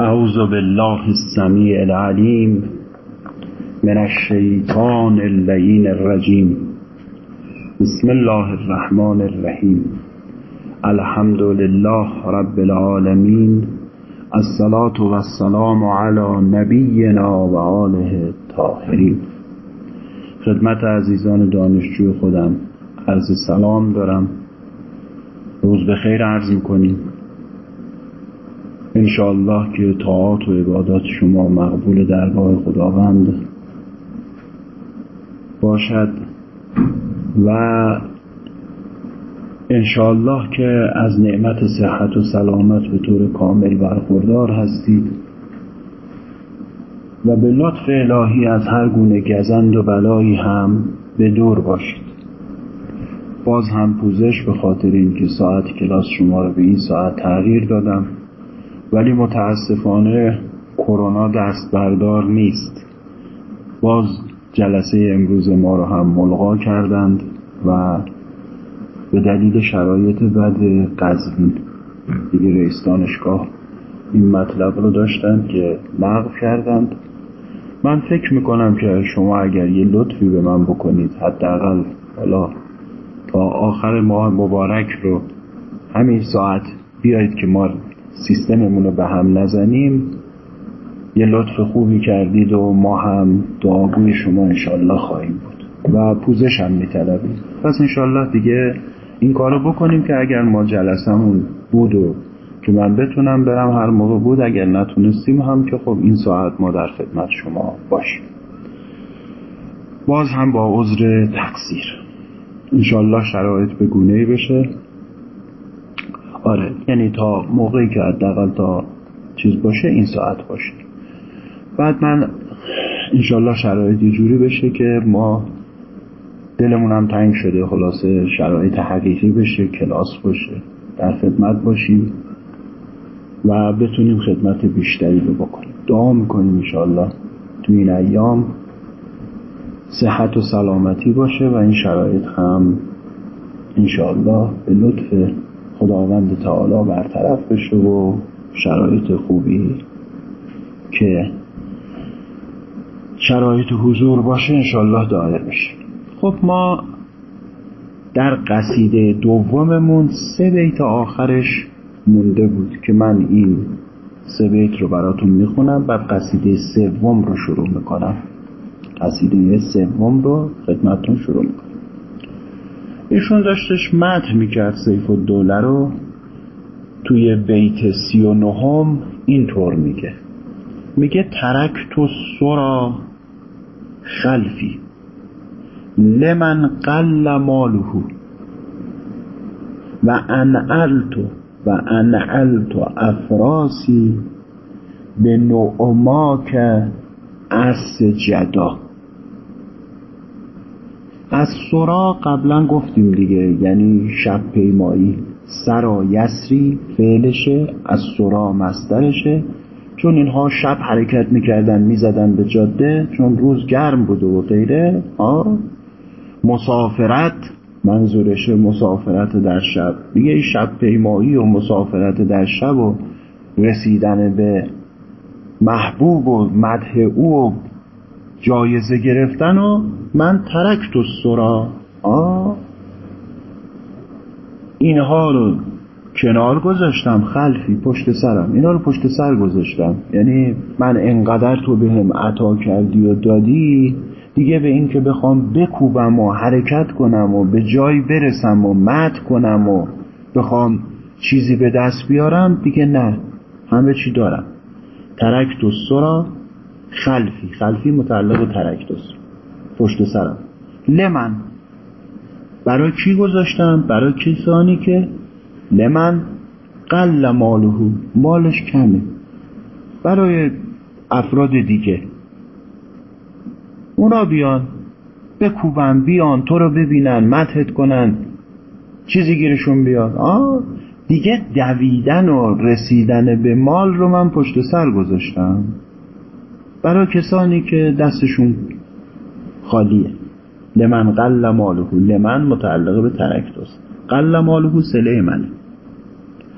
اعوذ بالله السمیع العلیم من الشیطان اللعین الرجیم. بسم الله الرحمن الرحیم. الحمد لله رب العالمین. الصلاة والسلام على نبینا و آله الطاهرین. خدمت عزیزان دانشجوی خودم عرض سلام دارم. روز به خیر عرض می‌کنیم. انشاءالله که طاعات و عبادات شما مقبول درگاه خداوند باشد و انشاءالله که از نعمت صحت و سلامت به طور کامل برخوردار هستید و به لطف الهی از هر گونه گزند و بلایی هم به دور باشید. باز هم پوزش به خاطر اینکه ساعت کلاس شما رو به این ساعت تغییر دادم. ولی متاسفانه کرونا دست بردار نیست. باز جلسه امروز ما رو هم ملغا کردند و به دلیل شرایط بد قزوین دیگه رئیس دانشگاه این مطلب رو داشتن که لغو کردند. من فکر می‌کنم که شما اگر یه لطفی به من بکنید حداقل حالا تا آخر ماه مبارک رو همین ساعت بیایید که ما سیستممون رو به هم نزنیم. یه لطف خوبی کردید و ما هم دعاگوی شما انشالله خواهیم بود. و پوزش هم میطلبیم. پس انشالله دیگه این کارو بکنیم که اگر ما جلسمون بود و که من بتونم برم هر موقع بود اگر نتونستیم هم که خب این ساعت ما در خدمت شما باشیم. باز هم با عذر تقصیر. انشالله شرایط به گونه ای بشه. آره یعنی تا موقعی که حداقل تا چیز باشه این ساعت باشه. بعد من انشالله شرایط یه جوری بشه که ما دلمون هم تنگ شده خلاصه شرایط حقیقی بشه کلاس باشه در خدمت باشیم و بتونیم خدمت بیشتری رو بکنیم. دعا می‌کنیم انشالله تو این ایام صحت و سلامتی باشه و این شرایط هم انشالله به لطف خداوند تعالی برطرف بشه و شرایط خوبی که شرایط حضور باشه انشالله دایر بشه خب ما در قصیده دوممون سه بیت آخرش مونده بود که من این سه بیت رو براتون می‌خونم بعد قصیده سوم رو شروع می‌کنم. قصیده سوم رو خدمتتون شروع می‌کنم. ایشون داشتش مدح می‌کرد سیف الدوله رو. توی بیت سی و نهم اینطور میگه. میگه ترک تو سرا خلفی. لمن قل ماله. و انعلت و انعلت افراسی به نعماک از جدا. از سرا قبلا گفتیم دیگه یعنی شب پیمایی. سرا یسری فعلشه از سرا مسترشه. چون اینها شب حرکت می‌کردن می‌زدن به جاده چون روز گرم بوده و غیره آه مسافرت منظورش مسافرت در شب. دیگه شب پیمایی و مسافرت در شب و رسیدن به محبوب و مدح او و جایزه گرفتن و من ترک تو سرا. اینها رو کنار گذاشتم خلفی پشت سرم. اینا رو پشت سر گذاشتم. یعنی من انقدر تو به هم عطا کردی و دادی دیگه به این که بخوام بکوبم و حرکت کنم و به جایی برسم و مد کنم و بخوام چیزی به دست بیارم دیگه نه. همه چی دارم. ترک تو سرا خلفی. خلفی متعلق به ترکتوس پشت سرم. لمن برای کی گذاشتم؟ برای کسانی که لمن قل مالهو. مالش کمه. برای افراد دیگه. اونا بیان. بکوبن بیان. تو رو ببینن متحد کنن. چیزی گیرشون بیاد. آه دیگه دویدن و رسیدن به مال رو من پشت سر گذاشتم. برای کسانی که دستشون خالیه. لمن قل مالهو لمن متعلق به ترکتوس قل مالهو سله منه.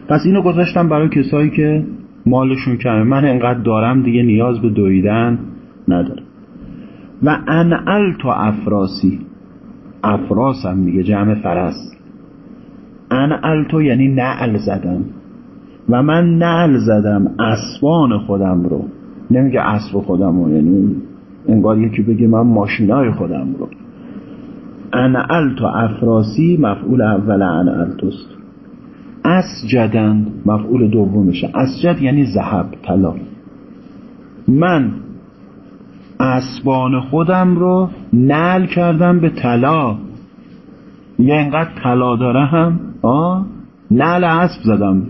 پس اینو گذاشتم برای کسایی که مالشون کمه. من انقدر دارم دیگه نیاز به دویدن ندارم. و انعل تو افراسی. افراس هم میگه جمع فرس. انعل تو یعنی نعل زدم و من نعل زدم اسبان خودم رو. نمیگه اسب خودم رو یعنی انگار یکی بگه من ماشینای خودم رو. انعل تو افراسی مفعول اول انعل توست اسجدن مفعول دومشه. اسجد یعنی زهب طلا. من اسبان خودم رو نل کردم به طلا. یه اینقدر طلا دارم آه نل اسب زدم.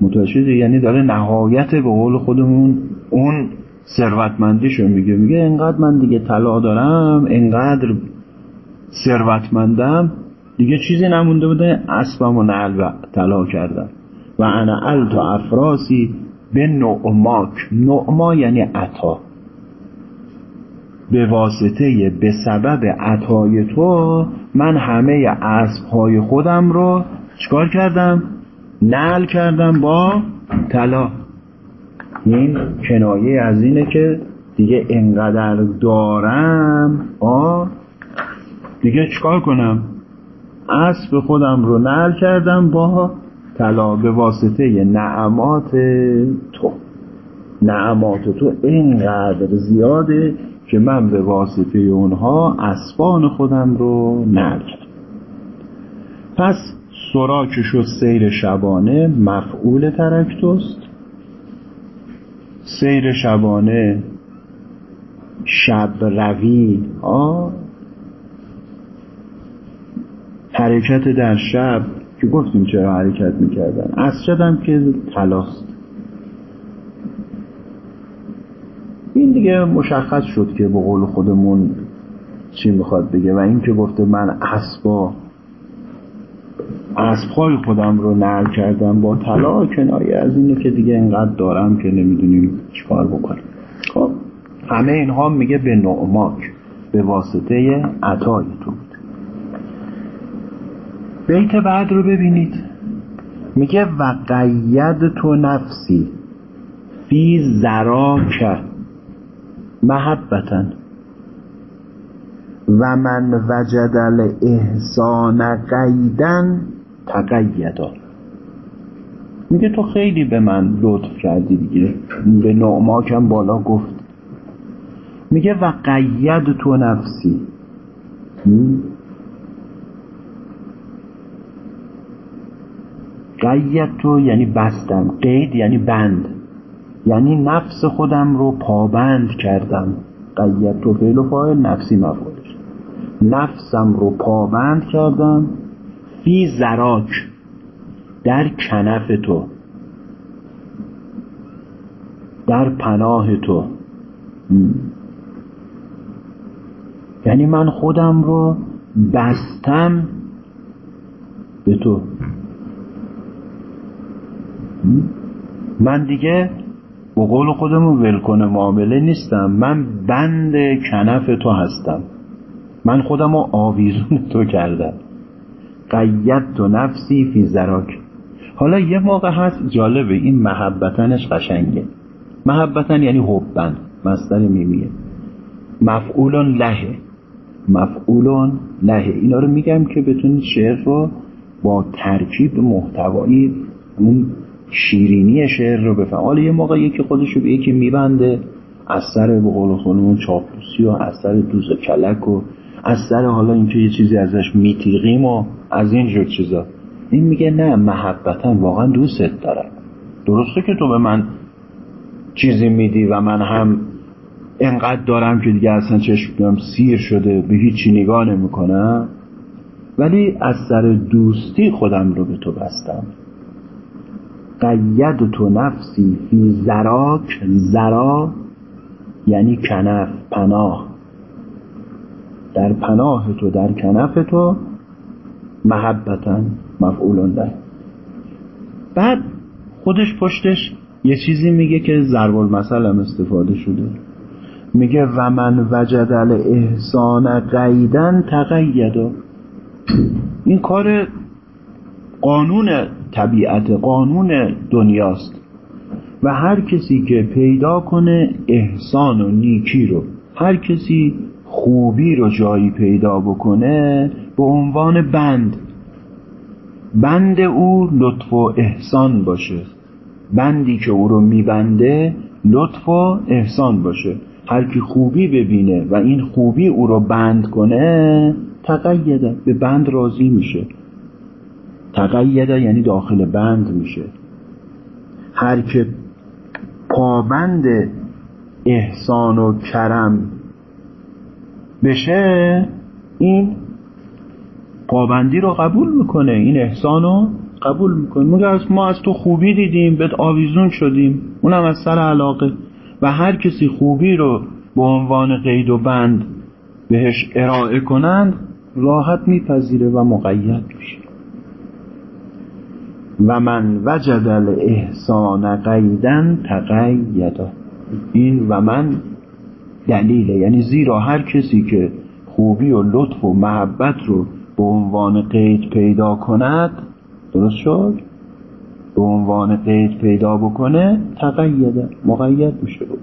متوجه یعنی داره نهایت به قول خودمون اون ثروتمندیشو میگه. میگه اینقدر من دیگه طلا دارم اینقدر ثروتمندم. دیگه چیزی نمونده بوده اسبم و نعل و طلا کردم و انا تو افراسی به نعماک. نعما یعنی عطا. به واسطه به سبب عطای تو من همه اسبهای خودم رو چکار کردم؟ نعل کردم با طلا. این کنایه از اینه که دیگه انقدر دارم آ؟ دیگه چکار کنم؟ اسب خودم رو نعل کردم با طلا به واسطه نعمات تو. نعمات تو اینقدر زیاده که من به واسطه اونها اسبان خودم رو نعل کردم. پس سراکش و سیر شبانه مفعول ترکتوست سیر شبانه شب روی حرکت در شب که گفتیم چرا حرکت می‌کردن. از شدم که تلاست این دیگه مشخص شد که به قول خودمون چی می‌خواد بگه و این که گفته من اسبا اسبهای خودم رو نر کردم با طلا کنایه از اینه که دیگه اینقدر دارم که نمی‌دونیم چیکار بکنیم. خب همه اینها میگه به نعماک به واسطه عطای تو بود بیت بعد رو ببینید. میگه و قید تو نفسی فی زراک محبتن. و من وجد الاحسان قیدن تقیدا. میگه تو خیلی به من لطف کردی دیگه. به نعماکم بالا گفت. میگه و قید تو نفسی. قید تو یعنی بستم قید یعنی بند. یعنی نفس خودم رو پابند کردم. قید تو فعل و فاعل نفسی مفعولش. نفسم رو پابند کردم. فی زراک در کنف تو در پناه تو. یعنی من خودم رو بستم به تو. من دیگه به قول خودمون ولکنه معامله نیستم. من بند کنف تو هستم. من خودم رو آویزون تو کردم. قید تو نفسی فی زراک. حالا یه موقع هست جالبه این محبتنش قشنگه. محبتن یعنی حبن مصدر میمیه. مفعولون لهه. مفعولون لهه. اینا رو میگم که بتونید شعر رو با ترکیب محتوایی اون شیرینی شعر رو بفهم حالا یه موقع یکی خودش رو به یکی میبنده از سر به قول خودمون چاپلوسی و از سر دوز کلک و از سر حالا اینکه یه چیزی ازش میتیقیم و از این جور چیزا. این میگه نه محبتا واقعا دوستت دارم درسته که تو به من چیزی میدی و من هم انقدر دارم که دیگه اصلا چشم سیر شده به هیچی نگاه نمی‌کنم ولی از سر دوستی خودم رو به تو بستم. قید تو نفسی فی زراک زرا یعنی کنف پناه. در پناه تو در کنف تو محبتا مفعول ده بعد خودش پشتش یه چیزی میگه که ضرب المثل هم استفاده شده. میگه و من وجد احسان قیدن تقیدا این کار قانون طبیعت قانون دنیاست. و هر کسی که پیدا کنه احسان و نیکی رو هر کسی خوبی رو جایی پیدا بکنه به عنوان بند. بند او لطف و احسان باشه. بندی که او رو میبنده لطف و احسان باشه. هر کی خوبی ببینه و این خوبی او رو بند کنه تقیده به بند راضی میشه. تقیده یعنی داخل بند میشه. هر که پابند احسان و کرم بشه این پابندی رو قبول می‌کنه این احسان رو قبول می‌کنه. از ما از تو خوبی دیدیم بهت آویزون شدیم. اونم از سر علاقه. و هر کسی خوبی رو به عنوان قید و بند بهش ارائه کنند راحت میپذیره و مقید میشه. و من وجد الاحسان قیدن تقیدا. این و من دلیله. یعنی زیرا هر کسی که خوبی و لطف و محبت رو به عنوان قید پیدا کند درست شد؟ به عنوان قید پیدا بکنه تقیده مقید میشه. بود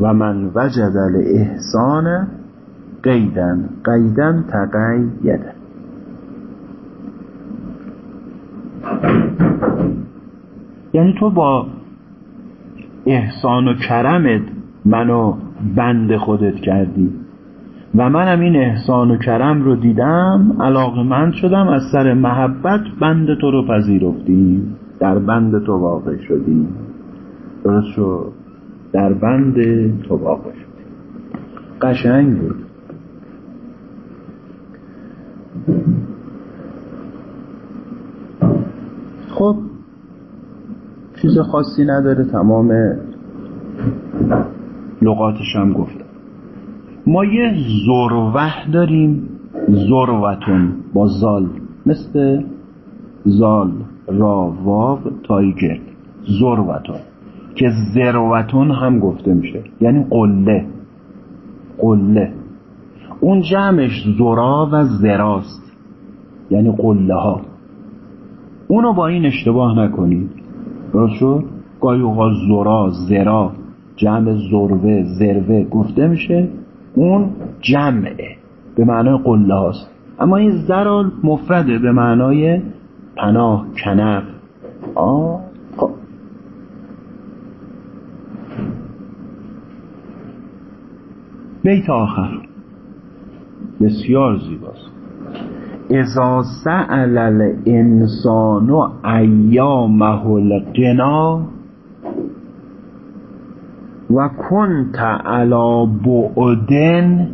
و من وجد الاحسان قیدن قیدن تقیده یعنی تو با احسان و کرمت منو بند خودت کردی. و منم این احسان و کرم رو دیدم علاقه من شدم از سر محبت بند تو رو پذیرفتیم در بند تو واقع شدیم درست شد. در بند تو واقع شدیم قشنگ بود. خب چیز خاصی نداره تمام لغاتش هم گفتم ما یه زروه داریم زروتون با زال مثل زال را واو تایگر زروتون. که زروتون هم گفته میشه. یعنی قله. قله. اون جمعش زرا و زراست. یعنی قله ها اونو با این اشتباه نکنید. درست شد. گاهی اوقات زرا زرا جمع زروه زروه گفته میشه. اون جمعه به معنای قله هاست اما این زرال مفرده به معنای پناه کنف. آه خب. بیت آخر. بسیار زیباست. اذا سأل الانسان ایامه القنا و کنت علا بعدن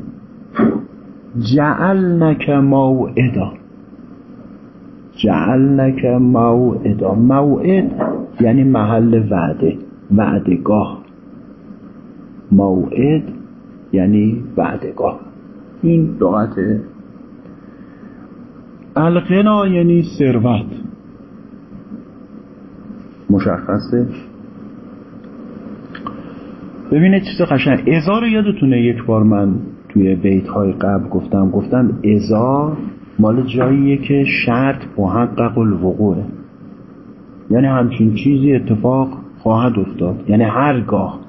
جعلنک موعدا. جعلنک موعدا. موعد یعنی محل وعده وعدگاه. موعد یعنی وعدگاه. این لغت الغنا یعنی ثروت. مشخصه؟ ببینید چیز قشنگ. ازا رو یادتونه یک بار من توی بیت های قبل گفتم گفتم ازا مال جاییه که شرط محقق الوقوعه یعنی همچین چیزی اتفاق خواهد افتاد. یعنی هرگاه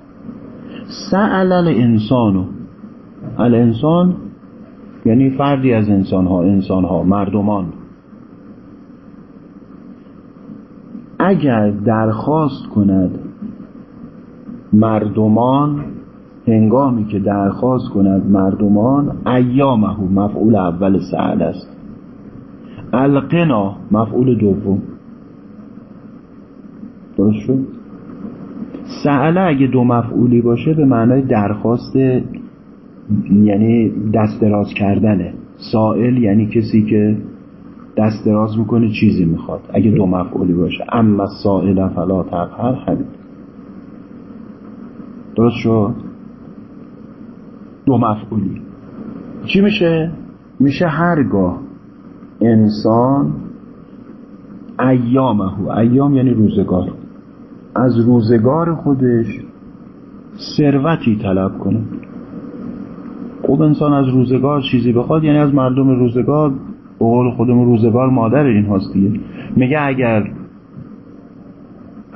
سأل الانسانو الانسان یعنی فردی از انسان ها مردمان. اگر درخواست کند مردمان هنگامی که درخواست کند مردمان ایامه مفعول اول سعل است. القنا مفعول دوم. درست شد؟ سعله اگه دو مفعولی باشه به معنای درخواست یعنی دست دراز کردنه. سائل یعنی کسی که دست دراز می‌کنه چیزی می‌خواد. اگه دو مفعولی باشه. اما سائل فلا تقهر همین درست شد؟ دو مفعولی. چی میشه؟ میشه هرگاه انسان ایامه ایام یعنی روزگار. از روزگار خودش ثروتی طلب کنه. خوب انسان از روزگار چیزی بخواد یعنی از مردم روزگار قول خودمون روزگار مادر این هاست دیگه. میگه اگر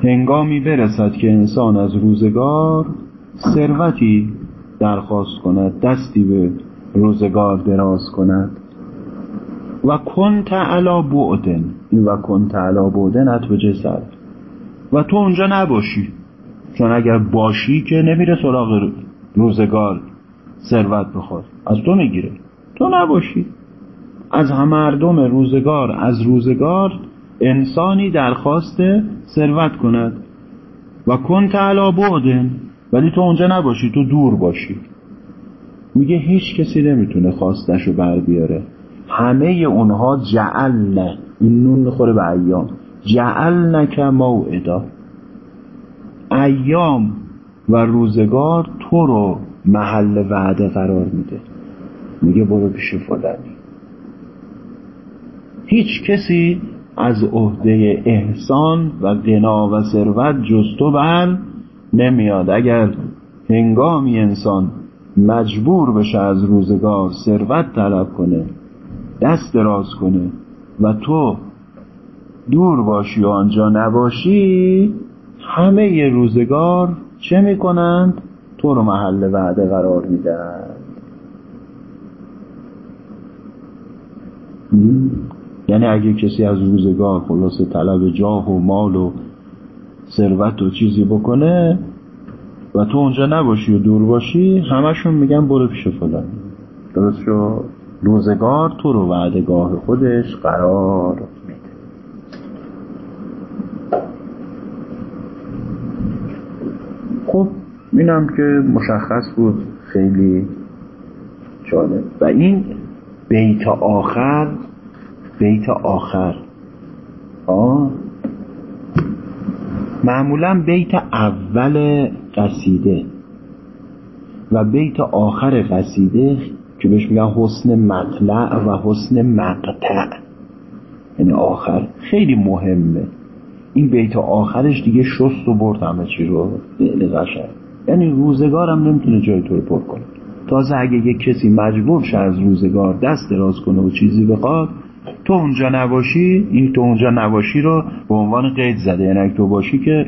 هنگامی برسد که انسان از روزگار ثروتی درخواست کند دستی به روزگار دراز کند. و کنت علا بعدن این و کنت علا بعدن اتوجه سر و تو اونجا نباشی چون اگر باشی که نمیره سراغ روزگار. ثروت بخواد از تو می‌گیره. تو نباشی. از مردم روزگار از روزگار انسانی درخواست ثروت کند. و کنت علا بعدن ولی تو اونجا نباشی تو دور باشی. میگه هیچ کسی نمی‌تونه خواستشو بر بیاره. همه اونها جعلنه این نون می‌خوره به ایام. جعلنک موعدا. ایام و روزگار تو رو محل وعده قرار میده. میگه برو پیش فلانی. هیچ کسی از عهده احسان و غنا و ثروت جز تو بر نمیاد. اگر هنگامی انسان مجبور بشه از روزگار ثروت طلب کنه دست دراز کنه و تو دور باشی و آنجا نباشی همه روزگار چه می‌کنند؟ تو رو محل وعده قرار میدن. یعنی اگه کسی از روزگار خلاصه طلب جاه و مال و ثروت و چیزی بکنه و تو اونجا نباشی و دور باشی همشون میگن برو پیش فلان. درست شو روزگار تو رو وعدگاه خودش قرار میده. خب اینم که مشخص بود. خیلی جالب. و این بیت آخر بیت آخر. آه. معمولا بیت اول قصیده و بیت آخر قصیده که بهش میگن حسن مطلع و حسن مقطع. یعنی آخر. خیلی مهمه. این بیت آخرش دیگه شست و برد همه چی رو. خیلی قشنگ. یعنی روزگارم نمی‌تونه جای تو رو پر کنه. تازه اگه یک کسی مجبور شه از روزگار دست دراز کنه و چیزی بخواد تو اونجا نباشی این تو اونجا نباشی رو به عنوان قید زده. یعنی تو باشی که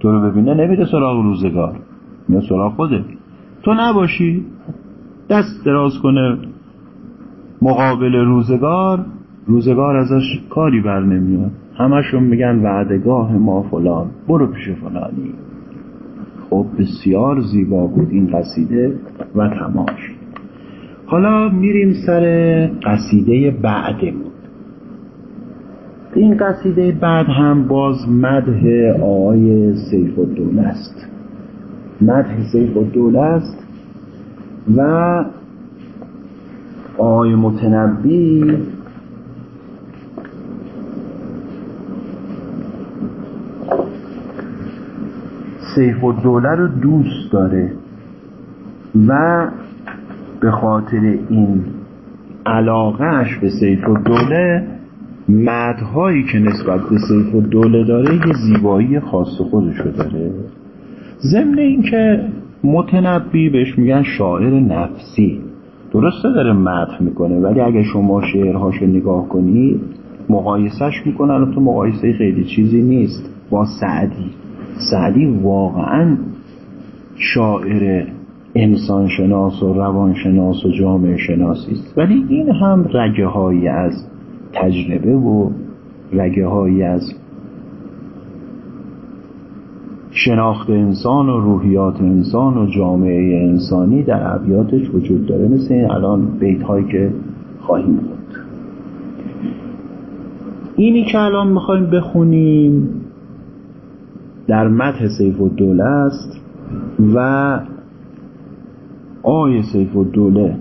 تو رو ببینه نمیده سراغ روزگار یا سراغ خوده تو نباشی دست دراز کنه. مقابل روزگار روزگار ازش کاری بر نمیاد. همشون میگن وعدگاه ما فلان برو پیش فلانی. خب بسیار زیبا بود این قصیده و تماش. حالا میریم سر قصیده بعدمون. این قصیده بعد هم باز مده آقای سیف الدوله است. مده سیف الدوله است و آقای متنبی سیف الدوله رو دوست داره و به خاطر این علاقهش به سیف الدوله مدهایی که نسبت به سیف الدوله داره یه زیبایی خاص خودشو داره. ضمن اینکه متنبی بهش میگن شاعر نفسی. درسته داره مدح می‌کنه ولی اگه شما شعرهاشو نگاه کنید مقایسهش می‌کنن تو مقایسه خیلی چیزی نیست. با سعدی. سعدی واقعا شاعر انسان شناس و روان شناس و جامعه شناسی است. ولی این هم رگه هایی از تجربه و رگه هایی از شناخت انسان و روحیات انسان و جامعه انسانی در ابیاتش وجود داره. مثل این الان بیت هایی که خواهیم خود اینی که الان می‌خوایم بخونیم در متح سیف الدوله است و آی سیف الدوله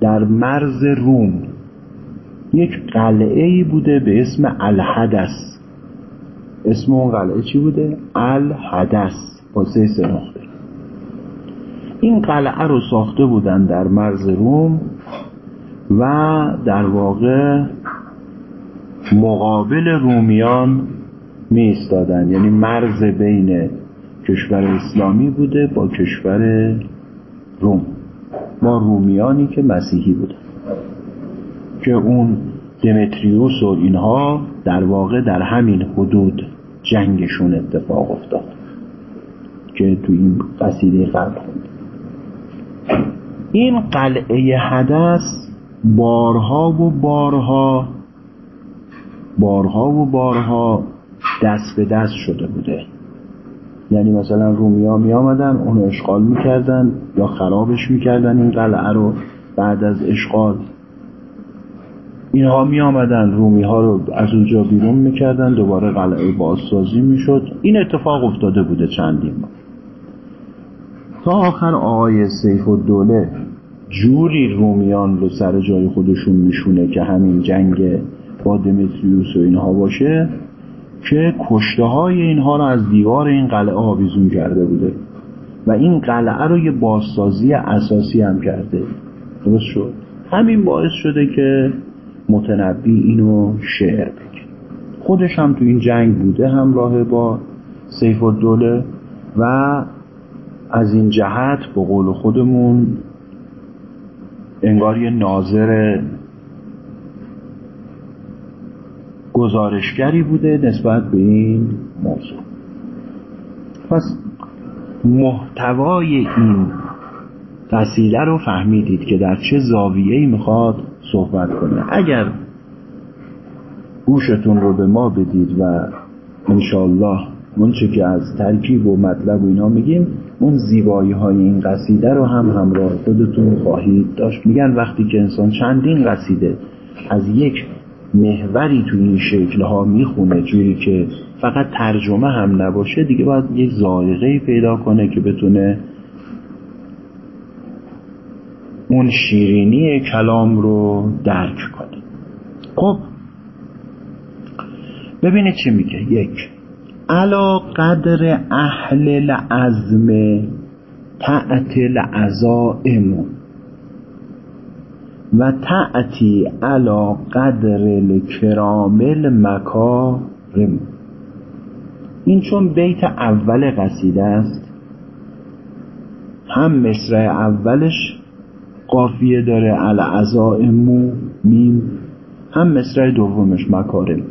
در مرز روم یک قلعه ای بوده به اسم الحدث. اسم اون قلعه چی بوده؟ الحدث. با سه سناخته این قلعه رو ساخته بودن در مرز روم و در واقع مقابل رومیان می ایستادن یعنی مرز بین کشور اسلامی بوده با کشور روم. با رومیانی که مسیحی بودن. که اون دمتریوس و اینها در واقع در همین حدود جنگشون اتفاق افتاد. که تو این قصیده قبل این قلعه حدث بارها و بارها بارها و بارها دست به دست شده بوده. یعنی مثلا رومیا می آمدن اونو اشغال می‌کردن یا خرابش می‌کردن این قلعه رو بعد از اشغال. اینها می آمدن رومی ها رو از اونجا بیرون می‌کردن دوباره قلعه بازسازی می‌شد. این اتفاق افتاده بوده چندین بار. تا آخر آقای سیف و دوله جوری رومیان رو سر جای خودشون میشونه که همین جنگ با دمتریوس و اینها باشه که کشته های اینها رو از دیوار این قلعه آویزون کرده بوده و این قلعه رو یه بازسازی اساسی هم کرده. درست شد؟ همین باعث شده که متنبی اینو شعر بگه. خودش هم تو این جنگ بوده همراه با سیف الدوله و از این جهت به قول خودمون انگار یه ناظر گزارشگری بوده نسبت به این موضوع. پس محتوای این قصیده رو فهمیدید که در چه زاویه‌ای می‌خواد صحبت کنه. اگر گوشتون رو به ما بدید و انشالله منچه که از ترکیب و مطلب و اینا میگیم اون زیبایی های این قصیده رو هم همراه خودتون خواهید داشت. میگن وقتی که انسان چندین قصیده از یک محوری تو این شکلها می‌خونه جوری که فقط ترجمه هم نباشه دیگه باید یک زائقه پیدا کنه که بتونه اون شیرینی کلام رو درک کنه. خب ببینید چی میگه. یک علا قدر اهل العزم تأتی العزائم. و تأتی علا قدر الکرام المکارم. این چون بیت اول قصیده است. هم مصرع اولش قافیه داره العزائم میم هم مصرع دومش مکارم.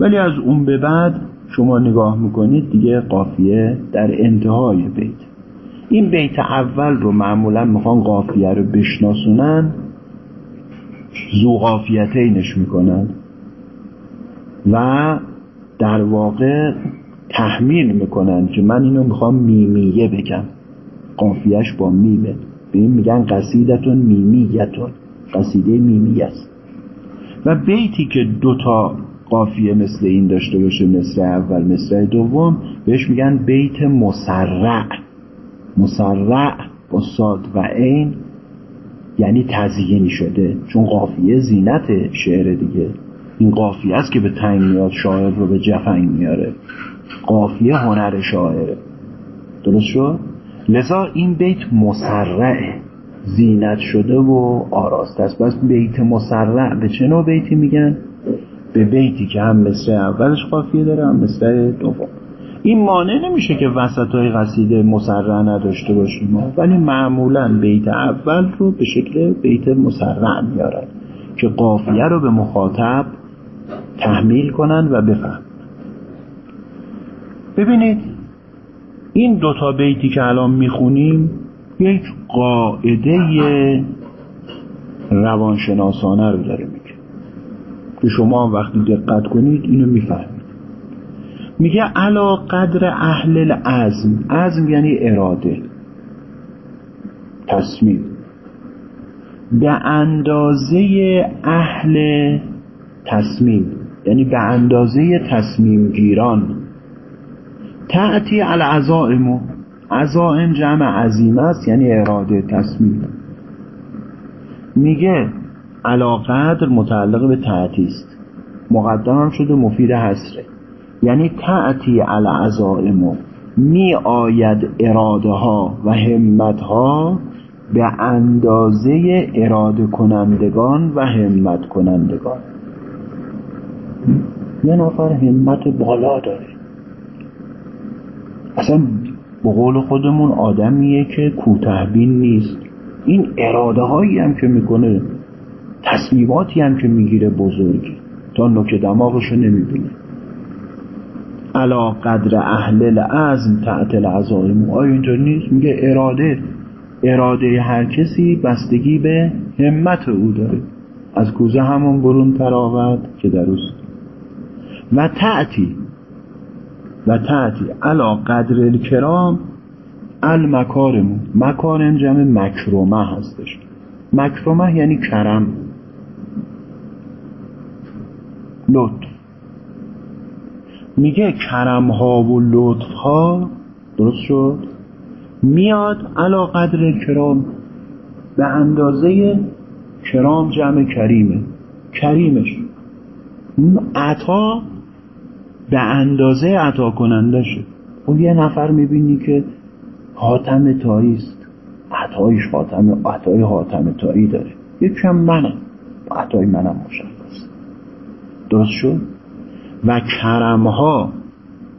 ولی از اون به بعد شما نگاه می‌کنید دیگه قافیه در انتهای بیت. این بیت اول رو معمولا می‌خوان قافیه رو بشناسونن. زو قافیتینش می‌کنن و در واقع تحمیل می‌کنن که من اینو می‌خوام میمیه بگم. قافیهش با میمه. به این میگن قصیدتون میمیتون. قصیده میمی است. و بیتی که دوتا قافیه مثل این داشته باشه مصر اول مصر دوم بهش میگن بیت مسرع. مسرع با صاد و عین. یعنی تزیینی شده چون قافیه زینت شعر دیگه. این قافیه است که به تنگ میاد شاعر رو به جفنگ میاره. قافیه هنر شاعره درست شد؟ لذا این بیت مسرعه زینت شده و آراسته است. بس بیت مسرع به چه نوع بیتی میگن؟ به بیتی که هم مثل اولش قافیه داره هم مثل دوم. این مانع نمیشه که وسط های قصیده مسرع نداشته باشیم. ولی معمولا بیت اول رو به شکل بیت مسرع میارن که قافیه رو به مخاطب تحمیل کنن و بفهم ببینید این دوتا بیتی که الان می‌خونیم یک قاعده روانشناسانه رو داره میگه. که شما وقتی دقت کنید اینو می‌فهمید. میگه علا قدر اهل العزم. عزم یعنی اراده. تصمیم. به اندازه اهل تصمیم. یعنی به اندازه تصمیم گیران تعتی العزائم. عزائم جمع عظیم است یعنی اراده تصمیم. میگه علاقدر متعلق به تعتی است. مقدم شده مفید حسره یعنی تعتی العزائم می آید اراده ها و همت ها به اندازه اراده کنندگان و همت کنندگان. یه نفر همت بالا داره. اصلا به قول خودمون آدمیه که کوتهبین نیست. این اراده هایی هم که می‌کنه تصمیماتی هم که می‌گیره بزرگی. تا نوک دماغشو نمی‌بینه. علا قدر اهل العزم تعتل عزائم آیا اینطور نیست؟ میگه اراده اراده هر کسی بستگی به همت او داره. از کوزه همون برون تراود که دروست و تعتی و تعتی علا قدر الکرام المکارم. مکارم جمع مکرومه هستش. مکرومه یعنی کرم. لطف. میگه کرم ها و لطف ها درست شد؟ میاد علا قدر کرام به اندازه کرام جمع کریمه. کریمش. عطا به اندازه عطا کننده شد اون یه نفر می‌بینی که حاتم تایی است. عطایش حاتم عطای حاتم تایی داره. یکم منم. عطای منم مشخص. درست شد؟ و کرمها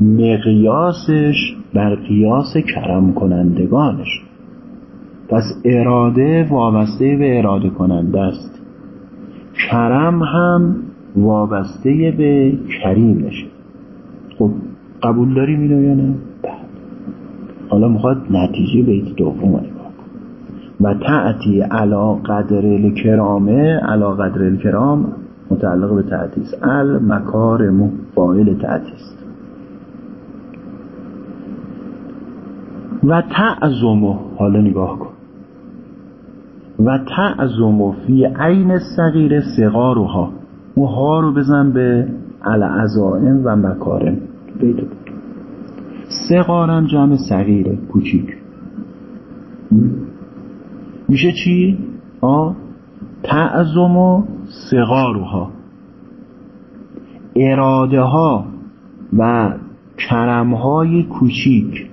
مقیاسش بر قیاس کرم کنندگانش پس اراده وابسته به اراده کننده است. کرم هم وابسته به کریمش خب قبول داریم اینو یا نه؟ بله. حالا می‌خواد نتیجه بیت دوم نگاه و تعتی علا قدر الکرامه علا قدر الکرام متعلق به تعتیس ال مکارم فاعل تعتیست و تعظمو حالا نگاه کن. و تعظمو فی عین صغیر صغارها. و ها رو بزن به العزائم و مکارم. بود صغارم جمع صغیره کوچیک. میشه چی؟ آ تعظم و صغارها اراده ها و کرم های کوچیک.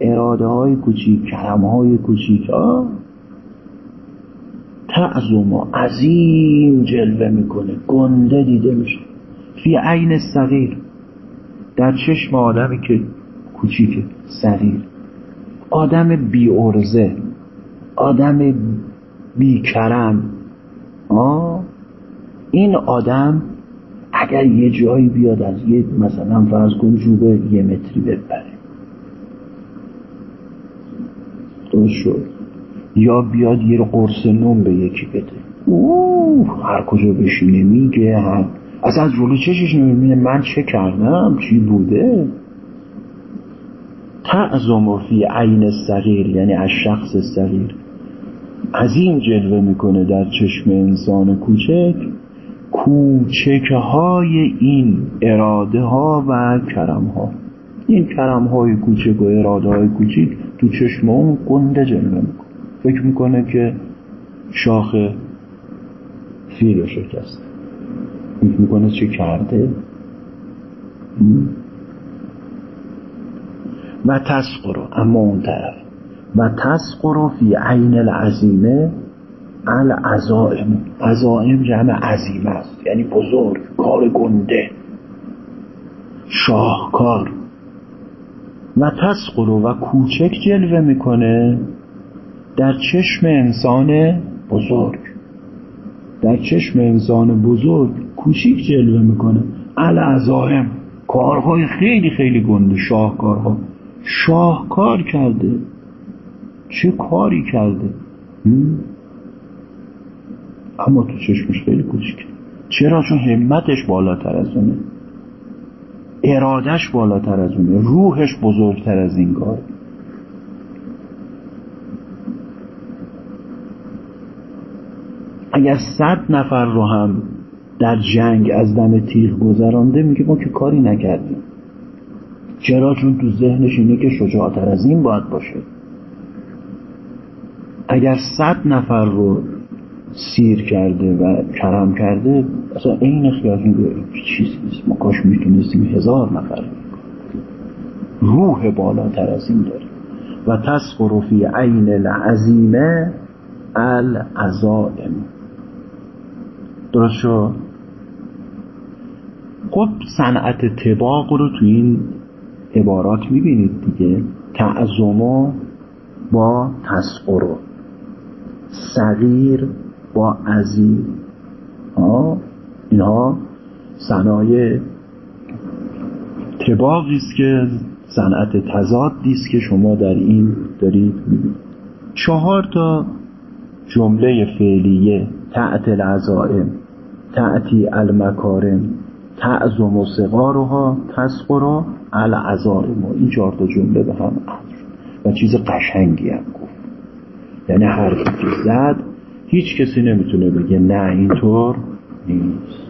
اراده های کوچیک کرم های کوچیک ها تعظم و عظیم جلوه می‌کنه گنده دیده میشه. فی عین صغیر در چشم آدمی که کوچیکه صغیر. آدم بی ارزه آدم بیکرم. آه. این آدم اگر یه جایی بیاد از یه مثلا فرض کن جوبه یه متری ببره. درست شد. یا بیاد یه قرص نوم به یکی بده. اوه هر کجا بشینه میگه هر از از جلو چشش نمی‌بینه. من چه کردم؟ چی بوده؟ تعظم فی عین صغیر یعنی از شخص صغیر. عظیم جلوه می‌کنه در چشم انسان کوچک کوچکه های این اراده ها و کرم ها این کرم های کوچک و اراده های کوچک تو چشم اون گنده جلوه می‌کنه. فکر می‌کنه که شاخ فیل شکست. فکر می‌کنه چه کرده؟ و تسقرو اما اون طرف. و تسقر فی عین العظیمه العزائم عزائم جمع عظیمه است. یعنی بزرگ کار گنده شاهکار. و تسقر و کوچک جلوه می‌کنه در چشم انسان بزرگ. در چشم انسان بزرگ کوچیک جلوه می‌کنه. العزائم کارهای خیلی خیلی گنده شاهکارها. شاهکار کرده. چه کاری کرده؟ اما تو چشمش خیلی کوچیکه. چرا؟ چون همتش بالاتر از اونه. ارادش بالاتر از اونه. روحش بزرگتر از این کار. اگر صد نفر رو هم در جنگ از دم تیغ گذرانده میگه ما که کاری نکردیم. چرا؟ چون تو ذهنش اینه که شجاعتر از این باید باشه. اگر صد نفر رو سیر کرده و کرم کرده اصلا این خیال چیزی نیست. ما کاش می‌تونستیم هزار نفر روح بالاتر از این داره و تسخر فی عین العظیمه العزائم درست شد؟ خب صنعت تباق رو تو این عبارات می‌بینید دیگه. تعظمو با تسقرو صغیر با عزیز اینها صنایع تباقی است که صنعت تضادی است که شما در این دارید می‌بینید. چهار تا جمله فعلیه تعت العزائم تعتی المکارم تعظم و سقارها تسقرا العزائم. این چهار تا جمله به هم و چیز قشنگی هم. یعنی حرفی که زد هیچ کسی نمی‌تونه بگه نه اینطور نیست.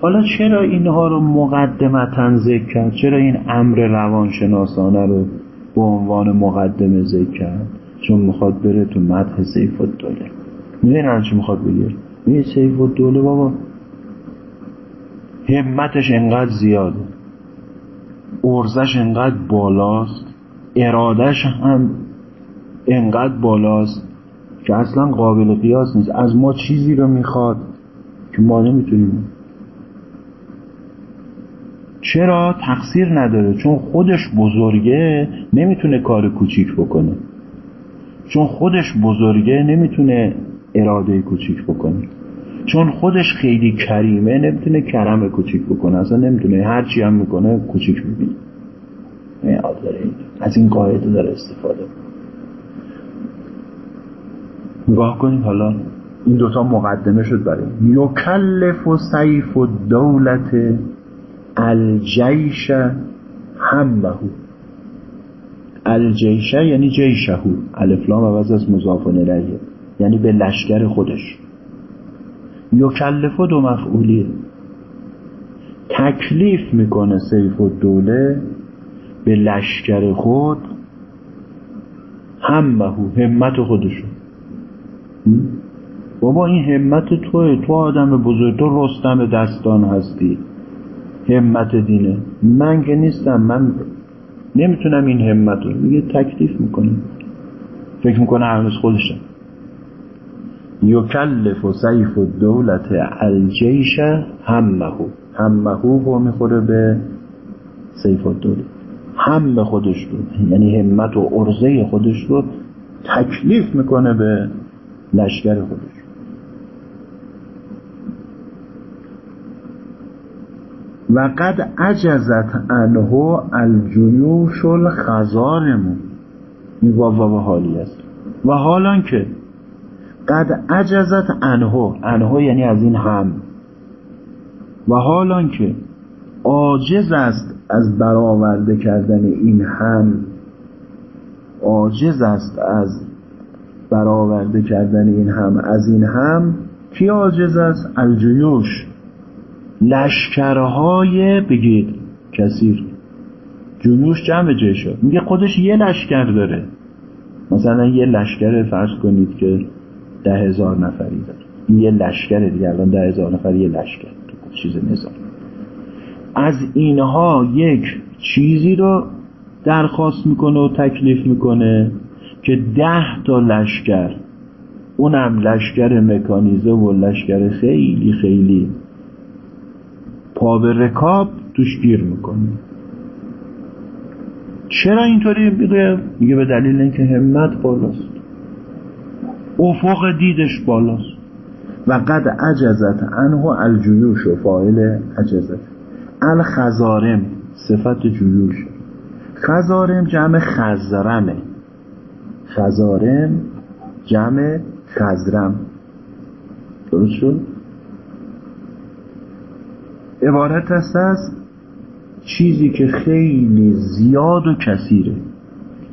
حالا چرا اینها رو مقدمتا ذکر کرد؟ چرا این امر روانشناسانه رو به عنوان مقدمه ذکر کرد؟ چون می‌خواد بره تو مدح سیف الدوله. می‌دونی چی می‌خواد بگه؟ میگه سیف الدوله بابا همتش انقدر زیاده. ارزش انقدر بالاست. ارادش هم انقدر بالاست که اصلا قابل قیاس نیست. از ما چیزی رو می‌خواد که ما نمی‌تونیم. چرا تقصیر نداره؟ چون خودش بزرگه نمی‌تونه کار کوچیک بکنه. چون خودش بزرگه نمی‌تونه اراده کوچیک بکنه. چون خودش خیلی کریمه نمی‌تونه کرم کوچیک بکنه. اصلا نمی‌تونه. هرچی هم می‌کنه کوچیک می‌بینه. از این قاعده داره استفاده نگاه کنید حالا این دوتا مقدمه شد برای. یکلف و سیف و دولت الجیش همه الجیشه یعنی جیشهو الفلام عوض از مضاف الیه. یعنی به لشکر خودش. یکلفه دو مفعولیه. تکلیف می‌کنه سیف و دوله به لشکر خود. همهو همت خودشون بابا این همت توه. تو آدم بزرگ تو رستم دستان هستی. همت دینه. من که نیستم من نمی‌تونم این همت رو. میگه تکلیف می‌کنه فکر می‌کنه هنوز خودشه. یکلف و سیف و دولت الجیش همهو همهو با می‌خوره به سیف و دولت هم خودش رو. یعنی همت و ارزه خودش رو تکلیف می‌کنه به لشکر خودش. و قد عجزت عنه الجیوش الخزارم این واو حالی است. و حالان که قد عجزت عنه عنه یعنی از این هم. و حالان که عاجز است از برآورده کردن این هم عاجز است از برآورده کردن این هم از این هم کی عاجز است؟ الجیوش. لشکرهای بگید کثیر. جیوش جمع جیشه میگه خودش یه لشکر داره. مثلا یه لشکر فرض کنید که ده هزار نفری داره. یه لشکر دیگه الان ده هزار نفر یه لشکر. چیز نظام. از اینها یک چیزی رو درخواست می‌کنه و تکلیف می‌کنه. که ده تا لشکر اونم لشکر مکانیزه و لشکر خیلی خیلی پا به رکاب توش گیر می‌کنه. چرا اینطوری میگه؟ میگه به دلیل اینکه همت بالاست. افق دیدش بالاست. و قد عجزت انه الجیوش و فاعل عجزت. الخزارم صفت جیوش. خزارم جمع خزرمه. خزارم جمع خزرم. درست شد؟ عبارت است از چیزی که خیلی زیاد و کثیره.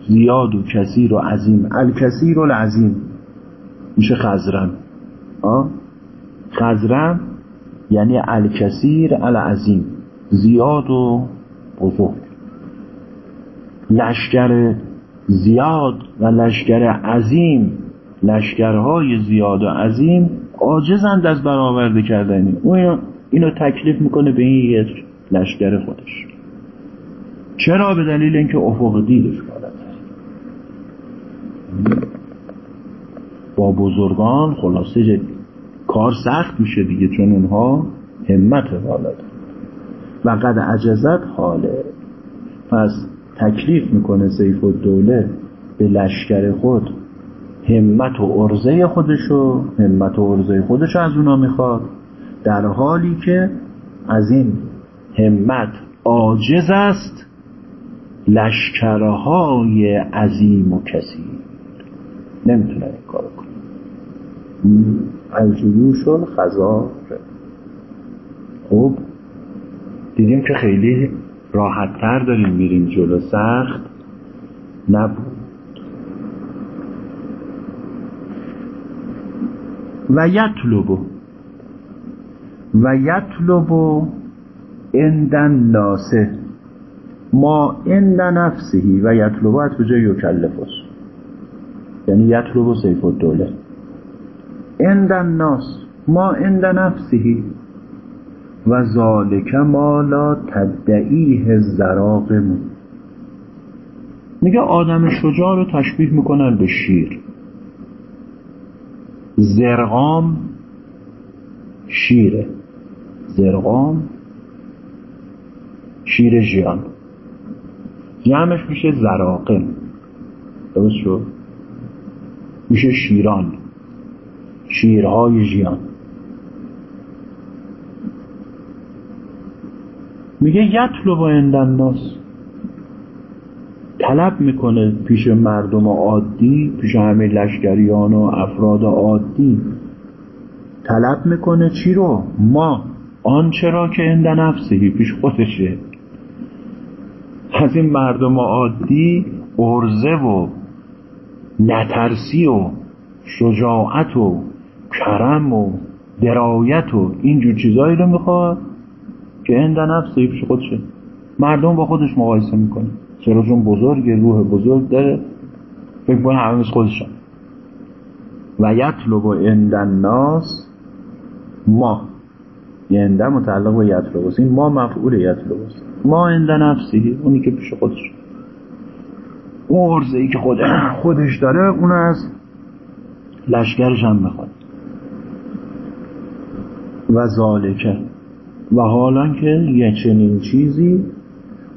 زیاد و کثیر و عظیم. الکثیر و العظیم. میشه خزرم. آه؟ خزرم یعنی الکثیر العظیم. زیاد و بزرگ. لشکر زیاد و لشکر عظیم لشکرهای زیاد و عظیم عاجزند از برآورده کردنی. اون اینو تکلیف می‌کنه به این یک لشکر خودش. چرا؟ به دلیل اینکه افق دیدش بالات با بزرگان خلاصه کار سخت میشه دیگه چون اونها همت بالا و قد عجزت حاله. پس تکلیف می‌کنه سیف و دوله به لشکر خود. همت و ارزه خودشو همت و ارزه خودشو از اونا می‌خواد. در حالی که از این همت عاجز است لشکرهای عظیم و کسی نمی‌تونه این کار کنه. الجیوش الخزار خب دیدیم که خیلی راحتتر داریم میریم جلو سخت نبود. و یطلبو و یطلبو اندن ناسه ما اند نفسهی و یطلبو از کجا یکلفش یعنی یطلبو سیف الدوله. اندن ناس ما اند نفسهی و ذالک ما لا تدعیه زراقم میگه آدم شجاع رو تشبیه می‌کنن به شیر. زرقام شیره. زرقام شیر ژیان. جمعش میشه زراقم درست شد؟ میشه شیران. شیرهای ژیان. میگه یطلب و ناس طلب می‌کنه پیش مردم عادی پیش همه لشکریان و افراد عادی. طلب می‌کنه چی رو؟ ما. آنچه را که اند نفسهی پیش خودشه. از این مردم عادی ارزه و نترسی و شجاعت و کرم و درایت و اینجور چیزایی رو می‌خواد. که اند نفسهی پیش خودشه. مردم با خودش مقایسه می‌کنه. چرا چون بزرگ روح بزرگ داره. فکر کنه همه مثل خودشن. و یطلب عند الناس ما. ینده متعلق به یطلب این ما مفعول یطلب ما عند نفسی. اونی که پیش خودش اون عرضه ای که خود خودش داره اون از لشکرش هم می‌خواد. و ذالکه. و حالا که یه چنین چیزی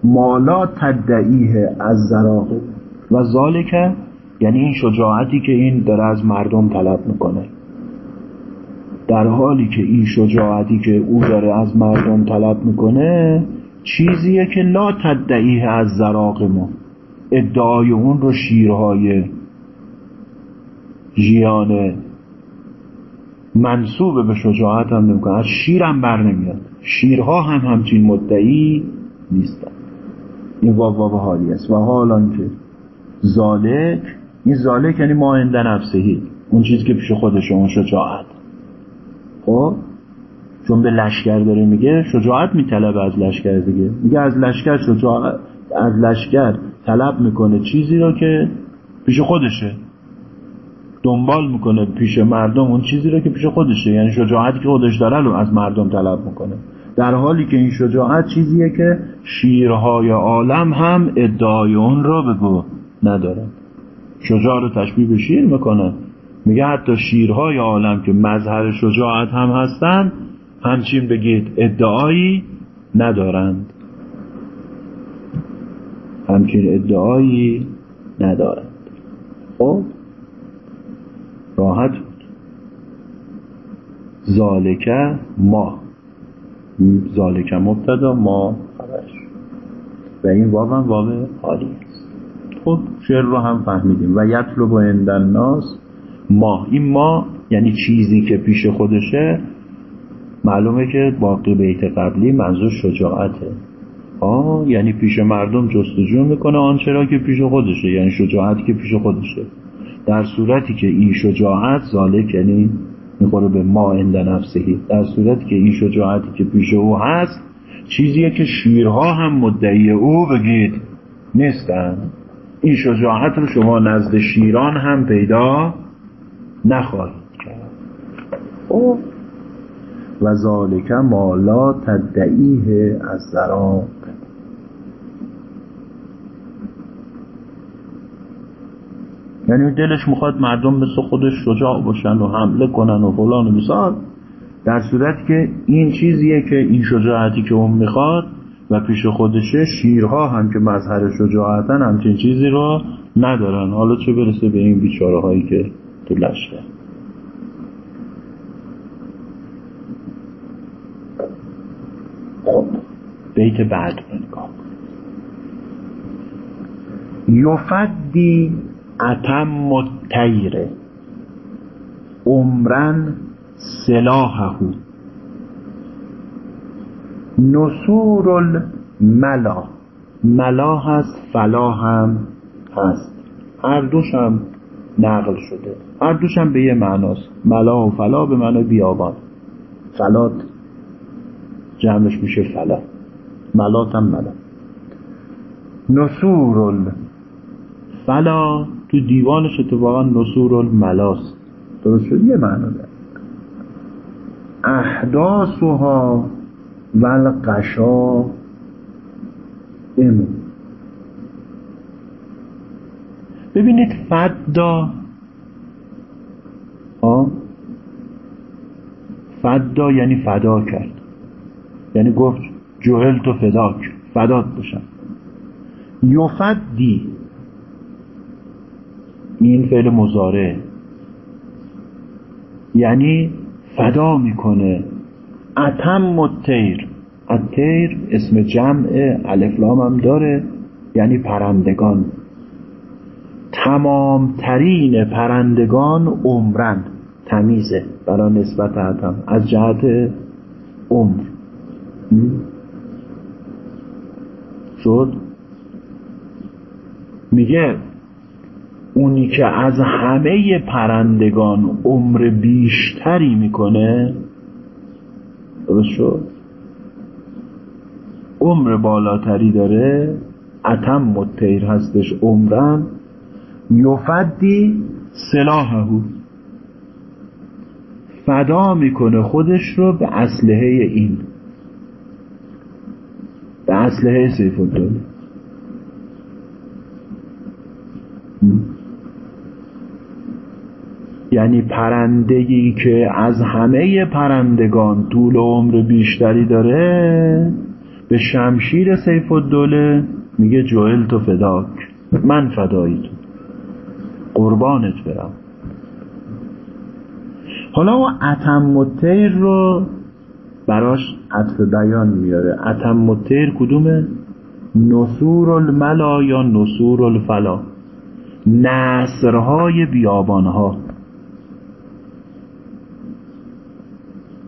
مالا تدعیه از زراقه و ذالکه یعنی این شجاعتی که این داره از مردم طلب می‌کنه. در حالی که این شجاعتی که او داره از مردم طلب می‌کنه چیزیه که لا تدعیه از ما. ادعای اون رو شیرهای جیان منصوب به شجاعت هم نمی‌کنه. از شیرم بر نمیاد. شیرها هم همچین مدعی نیستن. این واو حالی است. و حالان که زالک این زالک یعنی ما انده نفسهی. اون چیزی که پیش خودش اون شجاعت. خب؟ چون به لشکر داره میگه شجاعت میطلبه از لشکر دیگه. میگه از لشکر شجاعت از لشکر طلب می‌کنه چیزی رو که پیش خودشه. دنبال می‌کنه پیش مردم اون چیزی رو که پیش خودشه. یعنی شجاعتی که خودش داره رو از مردم طلب می‌کنه. در حالی که این شجاعت چیزیه که شیرهای عالم هم ادعای اون رو بگو ندارن شجاع رو تشبیه به شیر می‌کنن میگه حتی شیرهای عالم که مظهر شجاعت هم هستن همچین بگید ادعایی ندارند. همچین ادعایی ندارند. خب؟ راحت. بود ذالکه ما. ذالکه مبتدا ما. خبرش و این واو هم واو حالی است خب شعر رو هم فهمیدیم. و یطلب و ناس ما. این ما یعنی چیزی که پیش خودشه. معلومه که باقی بیت قبلی منظور شجاعته. آه یعنی پیش مردم جستجو می‌کنه آنچه را که پیش خودشه. یعنی شجاعتی که پیش خودشه. در صورتی که این شجاعت ذالک یعنی می‌خوره به ما اند نفسهی در صورتی که این شجاعتی که پیش او هست چیزیه که شیرها هم مدعی او بگید نیستن. این شجاعت رو شما نزد شیران هم پیدا نخواهید کرد. او و ذالک ما لا تدعیه از ذراق یعنی دلش می‌خواد مردم مثل خودش شجاع باشن و حمله کنن و فلان و مثال. در صورت که این چیزیه که این شجاعتی که اون می‌خواد و پیش خودشه شیرها هم که مظهر شجاعتن همچین چیزی رو ندارن. حالا چه برسه به این بیچاره هایی که تو لشکر. خب بیت بعد. رو نگاه یفدی اتم التیره عمرن سلاحه. نصور الملا. ملا هست فلا هم هست. هر دوش هم نقل شده. هر دوش هم به یه معناست. ملا و فلا به معنای بیابان. فلات جمعش میشه فلا. ملات هم ملا. نصور فلا تو دیوانش اتفاقا نصور الملاست درست شد یه معنا داره. احداثها و القشا امو. ببینید فدا. آه فدا یعنی فدا کرد. یعنی گفت جهل تو فداک. فدات بشم. یفدی. این فعل مزاره یعنی فدا می‌کنه. اتم التیر التیر اسم جمع الفلام هم داره. یعنی پرندگان. تمام ترین پرندگان عمرن. تمیزه. برای نسبت اتم. از جهت عمر. شد؟ میگه اونی که از همه پرندگان عمر بیشتری می‌کنه درست شد؟ عمر بالاتری داره اتم متیر هستش عمرن یفدی سلاحه فدا می‌کنه خودش رو به اسلحه این. به اسلحه سیف یعنی پرندگی که از همه پرندگان طول عمر بیشتری داره به شمشیر سیف الدوله میگه جوهل تو فداک من فدایی تو قربانت برم. حالا ما اتم التیر رو براش عطف بیان میاره. اتم التیر کدومه؟ نصور الملا یا نصور الفلا نصرهای بیابانها.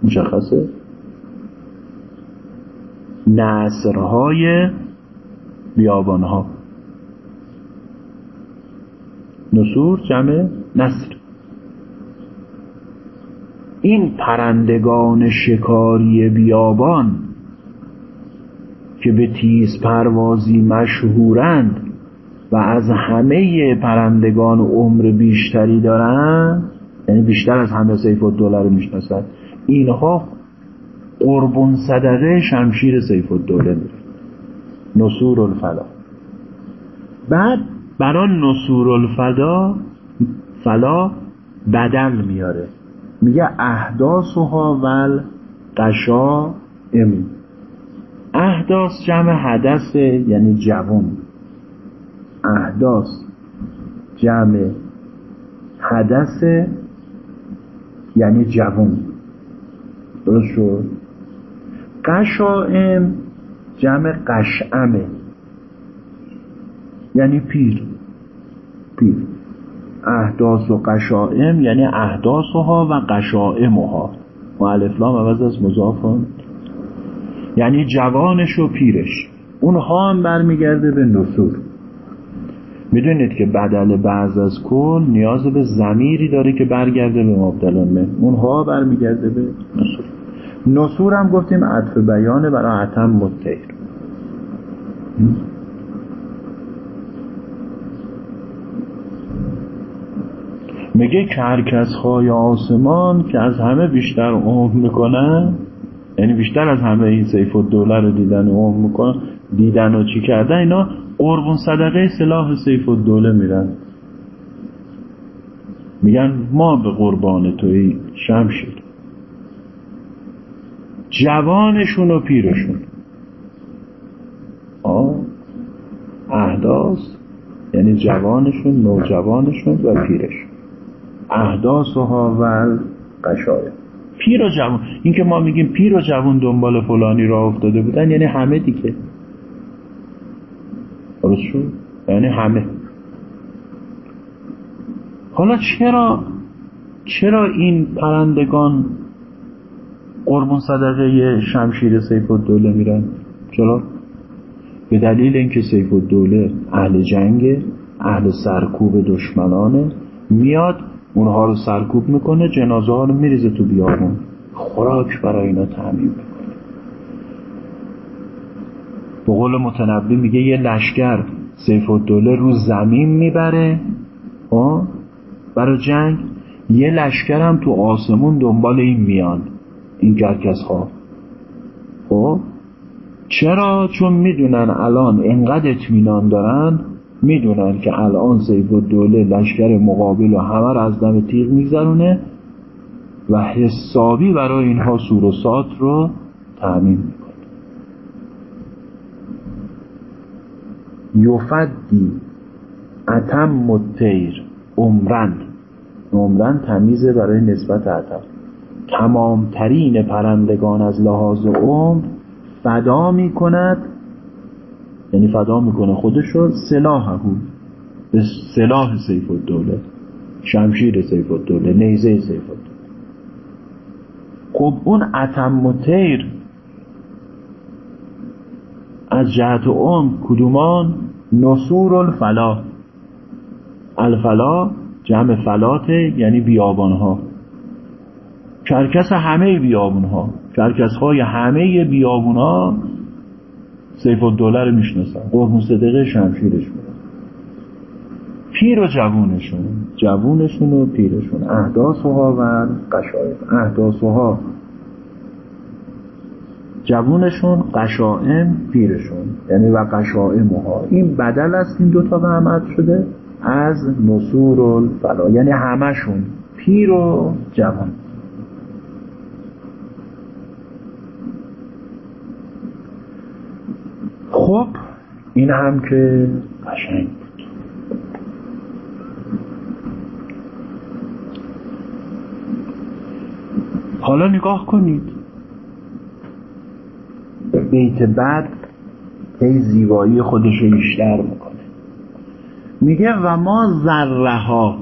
مشخصه؟ نصرهای بیابانها. نصور جمع نصر این پرندگان شکاری بیابان که به تیز پروازی مشهورند و از همه پرندگان عمر بیشتری دارند یعنی بیشتر از همه سیف رو می‌شناسند اینها قربون صدقه شمشیر سیف الدوله میره نصور الفلا بعد برای نصور الفلا فلا بدل میاره. میگه احداثها ول قشا ام احداث جمع حدث یعنی جوان. احداث جمع حدث یعنی جوان. درست شد؟ قشائم جمع قشعمه. یعنی پیر. پیر. احداث و قشائم یعنی احداثها و قشائمها. و الفلام عوض از مضافان یعنی جوانش و پیرش. اونها هم برمیگرده به نصور. می‌دونید که بدل بعض از کل نیاز به زمیری داره که برگرده به مبدل اونها برمیگرده به نصور. نصور هم گفتیم عطف بیانه برای عتم متیر میگه کرکس های آسمان که از همه بیشتر عمر می‌کنن یعنی بیشتر از همه این سیف و دوله رو دیدن و عمر می‌کنن دیدن و چی کردن اینا قربون صدقه سلاح سیف و دوله میرن. میگن ما به قربان توی شمشیر. جوانشون و پیرشون. آه احداث یعنی جوانشون نوجوانشون و پیرشون. احداثها و قشایم پیر و جوان. این که ما میگیم پیر و جوان دنبال فلانی را افتاده بودن یعنی همه دیگه. شد یعنی همه. حالا چرا چرا این پرندگان قربون صدقه شمشیر سیف الدوله میرن چرا به دلیل اینکه سیف الدوله اهل جنگ اهل سرکوب دشمنانه میاد اونها رو سرکوب می‌کنه جنازه ها رو میریزه تو بیابون. خوراک برای اینا تعمین می‌کنه. به قول متنبی میگه یه لشکر سیف الدوله رو زمین می‌بره برای جنگ. یه لشکر هم تو آسمون دنبال این میان این کرکس ها خب؟ چرا؟ چون می‌دونن الان انقدر اطمینان دارن می‌دونن که الان سیف دوله لشکر مقابل و همه رو از دم تیغ میگذرونه و حسابی برای اینها سور و سات رو تأمین می‌کنه. یفدی اتم متیر عمرن. عمرن تمیزه برای نسبت اتم. تمامترین پرندگان از لحاظ عمر فدا می‌کند یعنی فدا می‌کنه خودشو سلاح به سلاح سیف الدوله شمشیر سیف الدوله نیزه سیف الدوله خب اون اتم و تیر از جهت اون کدومان؟ نصور الفلا. الفلا جمع فلاته یعنی بیابان ها کرکس همه بیابون ها کرکس های همه بیابون ها سیف الدوله رو می‌شناسن. قربون صدقه شمشیرش بودن پیر و جوونشون. جوونشون و پیرشون. ها و قشایم. ها جوونشون قشائم پیرشون. یعنی و قشائم ها این بدل است این دوتا به عمد شده از نصور الفلا یعنی همشون پیر و جوان. خب این هم که قشنگ. بود حالا نگاه کنید. بیت بعد هی زیبایی خودش رو بیشتر می‌کنه. میگه و ما ذره ها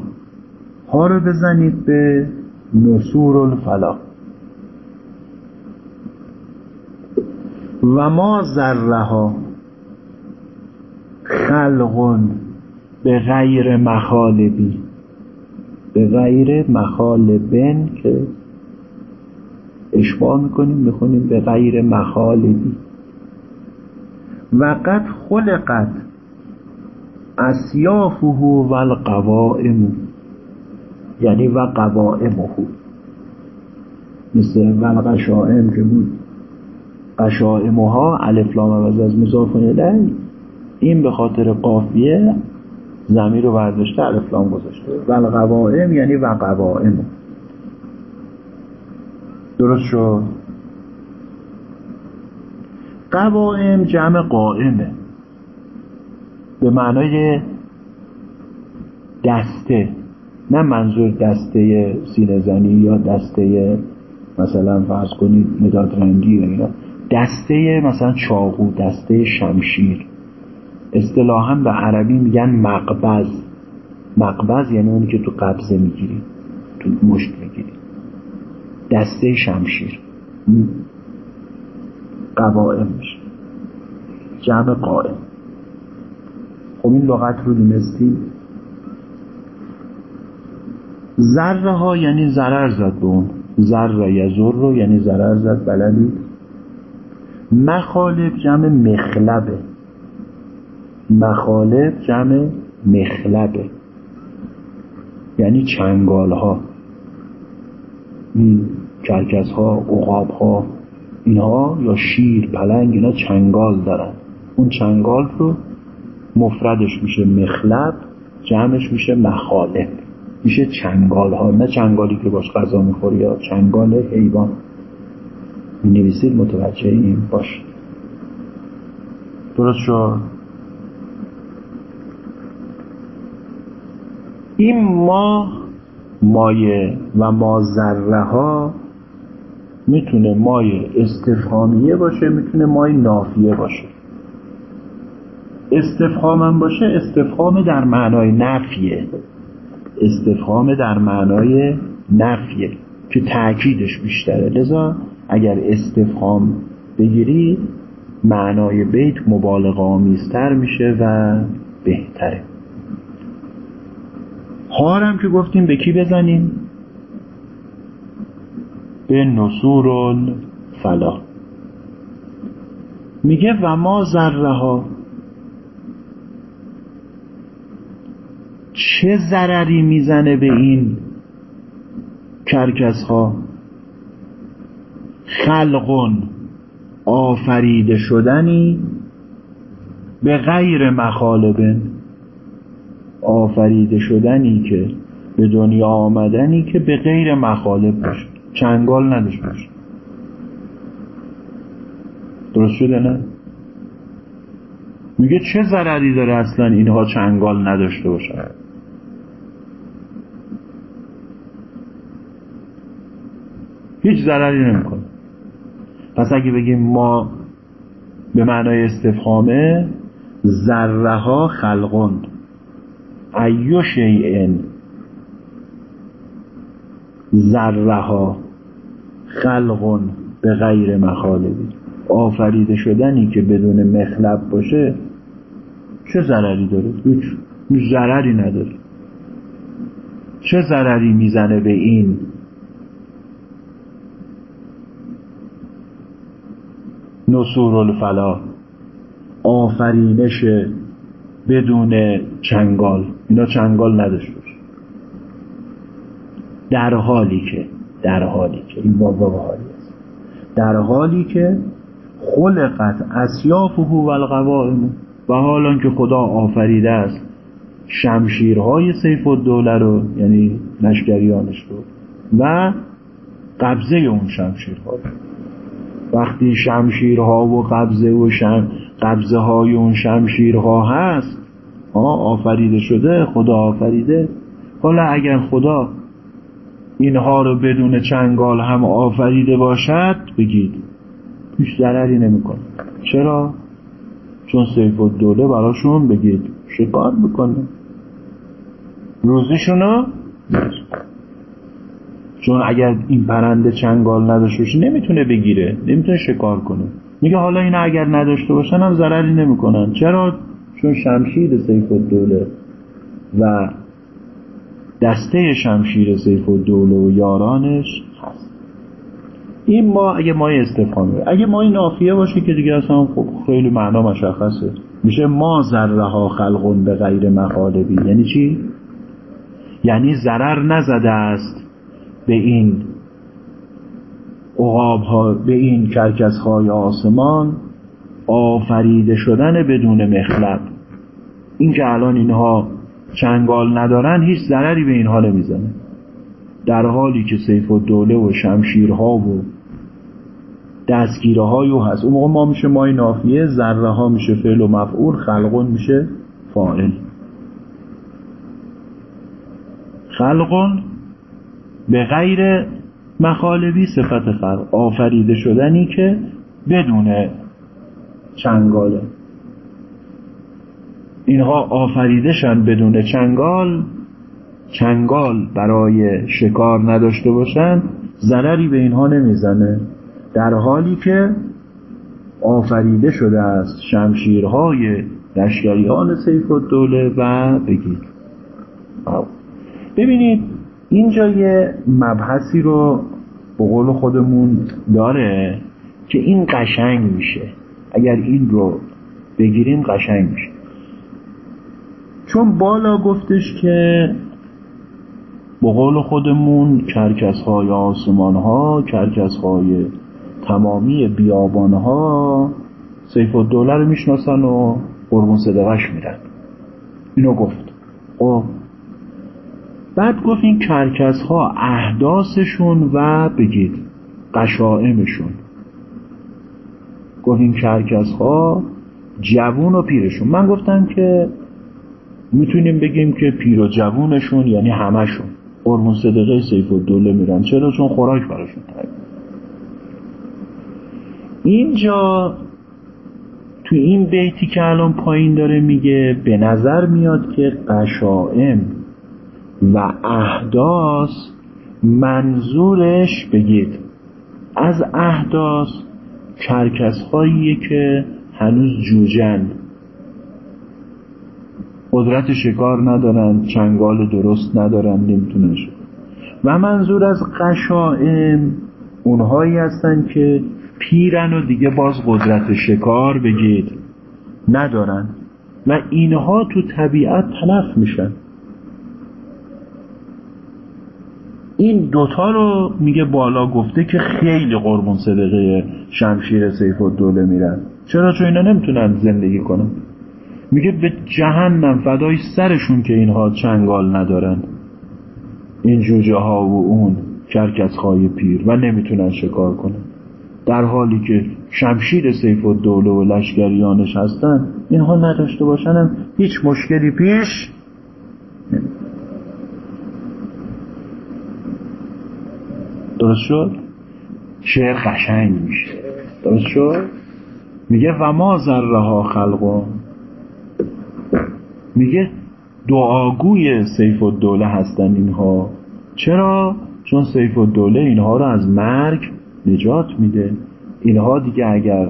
ها رو بزنید به نصور الفلا و ما ذره ها خلق به غیر مخالبی. به غیر مخالبن که اشباه می‌کنیم می‌خونیم به غیر مخالبی. و قد خلقت اسیافه و القوائم. یعنی و قوائمه. مثل و القشائم که بود. قشائمها الفلام از مضاف الیه. این به خاطر قافیه زمیر رو برداشته الفلام گذاشته. و القوائم یعنی و قوائم درست شد؟ قوائم جمع قائمه. به معنای دسته. نه منظور دسته سینه زنی یا دسته مثلا فرض کنید مداد رنگی و اینا. دسته مثلا چاقو دسته شمشیر. اصطلاحا به عربی میگن مقبض. مقبض یعنی اونی که تو قبضه می‌گیری تو مشت می‌گیری. دسته شمشیر. قوائم میشه. جمع قائم خب این لغت رو دونستی ذره ها یعنی ضرر زد به اون. ذره یزر رو یعنی ضرر زد بلدی مخالب جمع مخلبه. مخالب جمع مخلبه. یعنی چنگال ها این کرکس ها اقاب ها اینها یا شیر پلنگ اینا چنگال دارن. اون چنگال رو مفردش میشه مخلب جمعش میشه مخالب میشه چنگال ها نه چنگالی که باش غذا می‌خوری یا چنگال حیوان. می نویسید متوجه این باش درست شد؟ این ما مایه و ما ذره ها می‌تونه مایه استفهامیه باشه می‌تونه مایه نافیه باشه. استفهامم باشه استفهام در معنای نفیه. استفهام در معنای نفیه که تأکیدش بیشتره. لذا اگر استفهام بگیرید معنای بیت مبالغه آمیزتر میشه و بهتره. هارم که گفتیم به کی بزنیم؟ به نصور فلا. میگه و ما ذره ها چه ضرری می‌زنه به این کرکس ها خلقون آفریده شدنی به غیر مخالبن آفریده شدنی که به دنیا آمدنی که به غیر مخالب باشه. چنگال نداشت باشه. درست شده نه؟ میگه چه ضرری داره اصلا اینها چنگال نداشته باشن؟ هیچ ضرری نمی‌کنه. پس اگه بگیم ما به معنای استفهامه ذره ها خلقون ایو شیئن ذره ها خلقون به غیر مخالبی آفریده شدنی که بدون مخلب باشه چه ضرری داره؟ هیچ ضرری نداره. چه ضرری می‌زنه به این؟ نصور الفلا آفرینش بدون چنگال. اینا چنگال نداشته در حالی که در حالی که این بابا حالی است. در حالی که خلقت اسیافه و القوائم و حالا که خدا آفریده است شمشیرهای سیف الدوله رو یعنی لشکریانش رو و قبضه اون شمشیرها وقتی شمشیرها و قبضه و شم قبضه های اون شمشیرها هست آفریده شده خدا آفریده. حالا اگر خدا اینها رو بدون چنگال هم آفریده باشد بگید هیچ ضرری نمی‌کنه. چرا؟ چون سیف و دوله براشون بگید شکار می‌کنه. روزیشونو چون اگر این پرنده چنگال نداشته باشه نمی‌تونه بگیره نمی‌تونه شکار کنه. میگه حالا اینا اگر نداشته باشن هم ضرری نمی‌کنن. چرا؟ چون شمشیر سیف الدوله و دسته شمشیر سیف الدوله و یارانش هست. این ما اگه مای استفهامی اگه مای نافیه باشه که دیگه اصلا خب خیلی معنا مشخصه. میشه ما ذره ها خلقون به غیر مخالبی یعنی چی؟ یعنی ضرر نزده است به این عقاب ها به این کرکس های آسمان آفریده شدن بدون مخلب. این که الان اینها چنگال ندارن هیچ ضرری به اینها نمی‌زنه. در حالی که سیف و دوله و شمشیرها و دستگیره های هست. اون موقع ما میشه مای نافیه ذره ها میشه فعل و مفعول خلقون میشه فاعل. خلقون به غیر مخالبی صفت خلق. آفریده شدنی که بدون چنگاله اینها آفریدهشن بدون چنگال چنگال برای شکار نداشته باشن ضرری به اینها نمی‌زنه. در حالی که آفریده شده است شمشیرهای لشکریان سیف الدوله و بگید ببینید اینجا یه مبحثی رو به قول خودمون داره که این قشنگ میشه. اگر این رو بگیریم قشنگ میشه. چون بالا گفتش که به قول خودمون کرکس های آسمان ها کرکس های تمامی بیابان ها سیف و دوله رو می‌شناسن و قربون صدقش میرن. اینو گفت. خب. بعد گفت این کرکس ها احداثشون و بگید قشائمشون. گفت این کرکس ها جوون و پیرشون. من گفتم که می‌تونیم بگیم که پیر و جوونشون یعنی همشون قربون صدقه سیف و دوله میرن. چرا؟ چون خوراک براشون تایید اینجا تو این بیتی که الان پایین داره میگه به نظر میاد که قشائم و احداث منظورش بگید از احداث کرکس هاییه که هنوز جوجن. قدرت شکار ندارن چنگال درست ندارن نمی‌تونن و منظور از قشائم اونهایی هستن که پیرن و دیگه باز قدرت شکار بگید ندارن و اینها تو طبیعت تلف میشن. این دوتا رو میگه بالا گفته که خیلی قربون صدقه شمشیر سیف و دوله میرن. چرا؟ چون اینا نمی‌تونن زندگی کنن. میگه به جهنم فدای سرشون که اینها چنگال ندارن. این جوجه ها و اون کرکس خواهی پیر و نمی‌تونن شکار کنن. در حالی که شمشیر سیف و دوله و لشگریانش هستن اینها نداشته باشنم هیچ مشکلی پیش درست شد؟ شعر قشنگ میشه. درست شد؟ میگه و ما ذره ها خلقون میگه دعاگوی سیف و دوله هستن اینها. چرا؟ چون سیف و دوله اینها رو از مرگ نجات میده. اینها دیگه اگر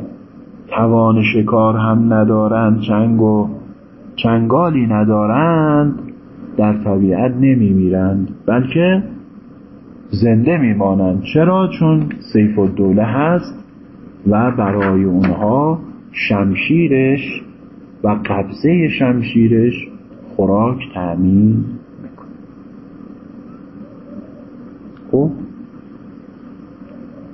توان شکار هم ندارند چنگ و چنگالی ندارند در طبیعت نمیمیرند. بلکه زنده میمانند. چرا؟ چون سیف و دوله هست و برای اونها شمشیرش و قبضه شمشیرش خوراک تأمین می‌کنه. خب؟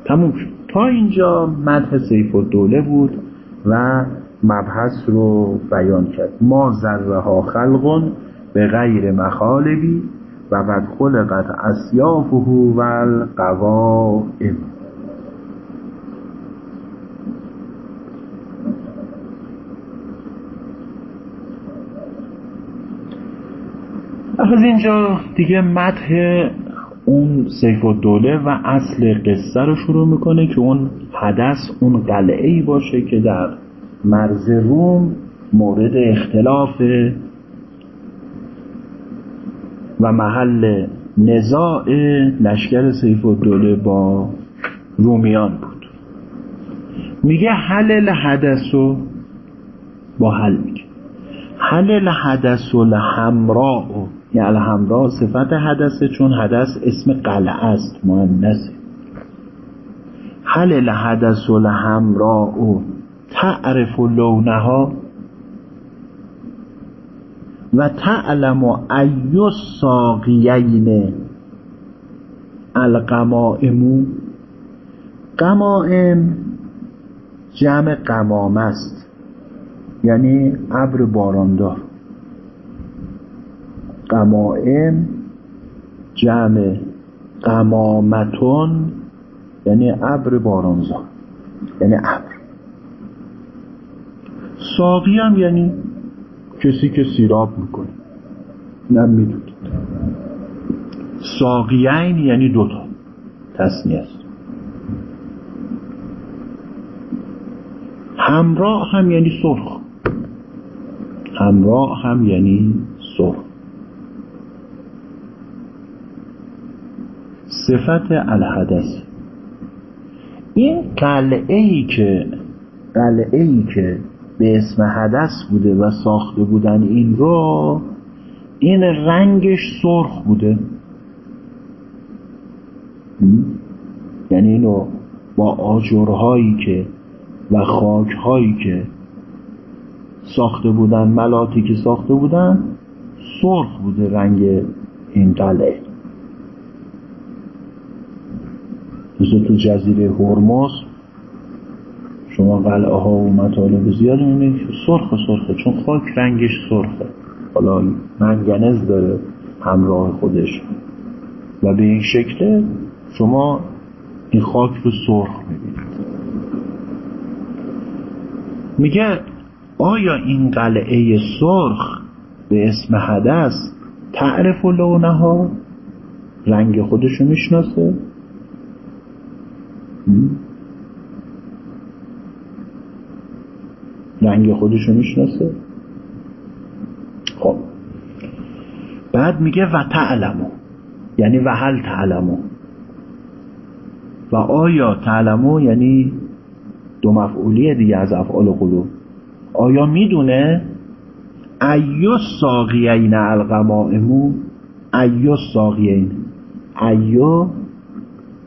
تموم شد. تا اینجا مدح سیف و دوله بود و مبحث رو بیان کرد. ما ذره ها خلقون به غیر مخالبی و قد خلقت اسیافه و القوائم. از اینجا دیگه مدح اون سیف و دوله و اصل قصه رو شروع می‌کنه که اون حدث اون قلعه ای باشه که در مرز روم مورد اختلاف و محل نزاع لشکر سیف و دوله با رومیان بود. میگه حل الحدث با حل میگه. حل الحدث لحمراء یعنی الحمراء صفت حدثه چون حدث اسم قلعه است مؤنثه حل الحدث لحمراء تعرف لونها و تعلم ایو ساقیین القمائمو قمائم جمع قمام است. یعنی ابر باراندار. قمائم جمع قمامتون یعنی ابر بارانزا یعنی ابر. ساقی هم یعنی کسی که سیراب می‌کنه. نه می‌دونید. ساقیین یعنی دوتا. تصنیه است. همراه هم یعنی سرخ. همراه هم یعنی سرخ. صفت الحدث. این قلعه ای که قلعه ای که به اسم حدث بوده و ساخته بودن این رو این رنگش سرخ بوده. یعنی اینو با آجرهایی که و خاکهایی که ساخته بودن ملاتی که ساخته بودن سرخ بوده رنگ این قلعه. تو جزیره هرمز. شما قلعه ها و مطالب زیاد می‌بینید سرخ سرخه. چون خاک رنگش سرخه. حالا منگنز داره همراه خودش. و به این شکل شما این خاک رو سرخ می‌بینید. میگه آیا این قلعه سرخ به اسم حدث تعرف لونها رنگ خودشو می‌شناسه؟ رنگ خودشو می‌شناسه. خب. بعد میگه وتعلم. یعنی وهل تعلم. و آیا تعلم یعنی دو مفعولیه دیگه از افعال قلوب. آیا می‌دونه؟ أي الساقيين الغمائم أي الساقيين أي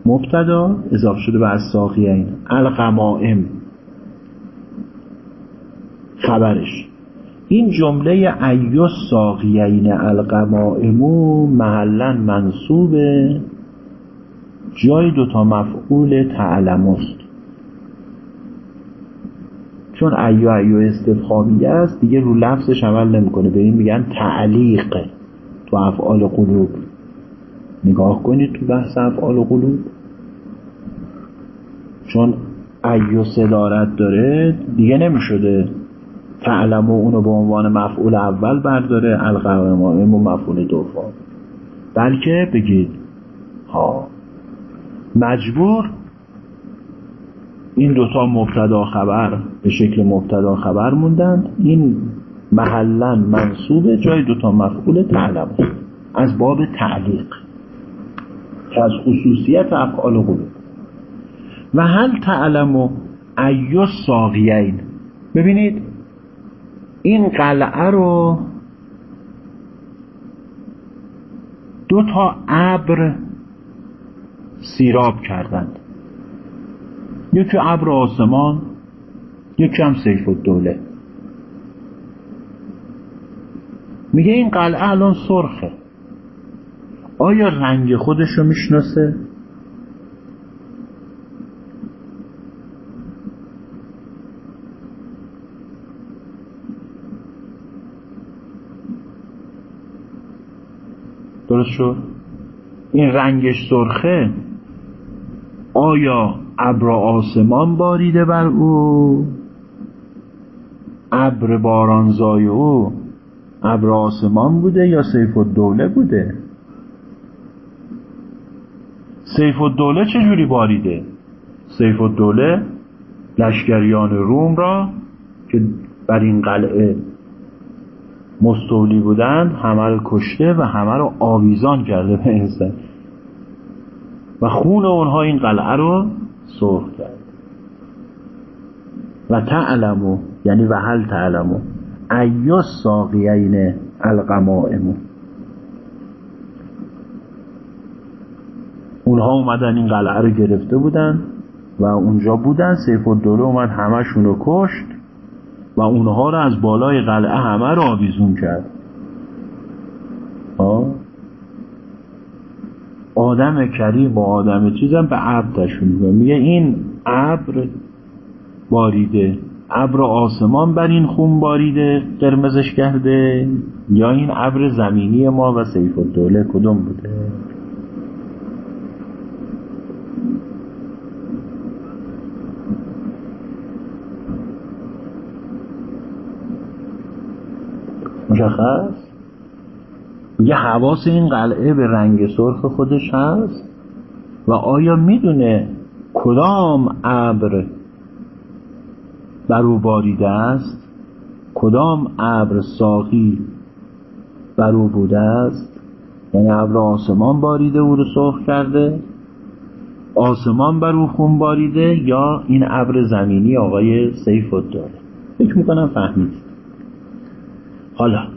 مبتدا. اضافه شده به از الساقيين الغمائم خبرش. این جمله أي الساقيين الغمائم محلا منصوبه. جای دوتا مفعول تعلم است چون أي أي استفهامیه است دیگه رو لفظش عمل نمی‌کنه. به این میگن تعلیق تو افعال قلوب. نگاه کنید تو بحث افعال قلوب. چون ایو صدارت داره دیگه نمی‌شده. تعلم و اونو به عنوان مفعول اول برداره القوائم و مفعول دوم. بلکه بگید ها مجبور این دوتا مبتدا خبر به شکل مبتدا خبر موندند این محلا منصوب جای دوتا مفعول تعلم از باب تعلیق که از خصوصیت افعال قلوب. و هل تعلم و ایو ساقیین؟ ببینید این قلعه رو دو تا ابر سیراب کردند. یکی ابر آسمان یکی هم سیف الدوله. میگه این قلعه الان سرخه. آیا رنگ خودش رو می‌شناسه؟ درست شد؟ این رنگش سرخه. آیا ابر آسمان باریده بر او؟ ابر بارانزای او ابر آسمان بوده یا سیف الدوله بوده؟ سیف الدوله چجوری باریده؟ سیف الدوله لشکریان روم را که بر این قلعه مستولی بودن همه رو کشته و همه رو آویزان کرده به و خون اونها این قلعه رو سرخ کرد. و تعلمو یعنی و هل تعلمو ایو ساقیین القمائمو. اونها اومدن این قلعه رو گرفته بودن و اونجا بودن سیف الدوله اومد همشون رو کشت. و اونها رو از بالای قلعه همه رو آویزون کرد. آه. آدم کریم و آدم چیزم به ابر تشون میگه این ابر باریده ابر آسمان بر این خون باریده قرمزش کرده یا این ابر زمینی ما و سیف الدوله کدوم بوده؟ مشخص میگه حواس این قلعه به رنگ سرخ خودش هست و آیا می‌دونه کدام ابر بر او باریده است؟ کدام ابر ساقی بر او بوده است؟ یعنی ابر آسمان باریده او رو سرخ کرده؟ آسمان بر او خون باریده یا این ابر زمینی آقای سیف داره فکر می‌کنم فهمید. حالا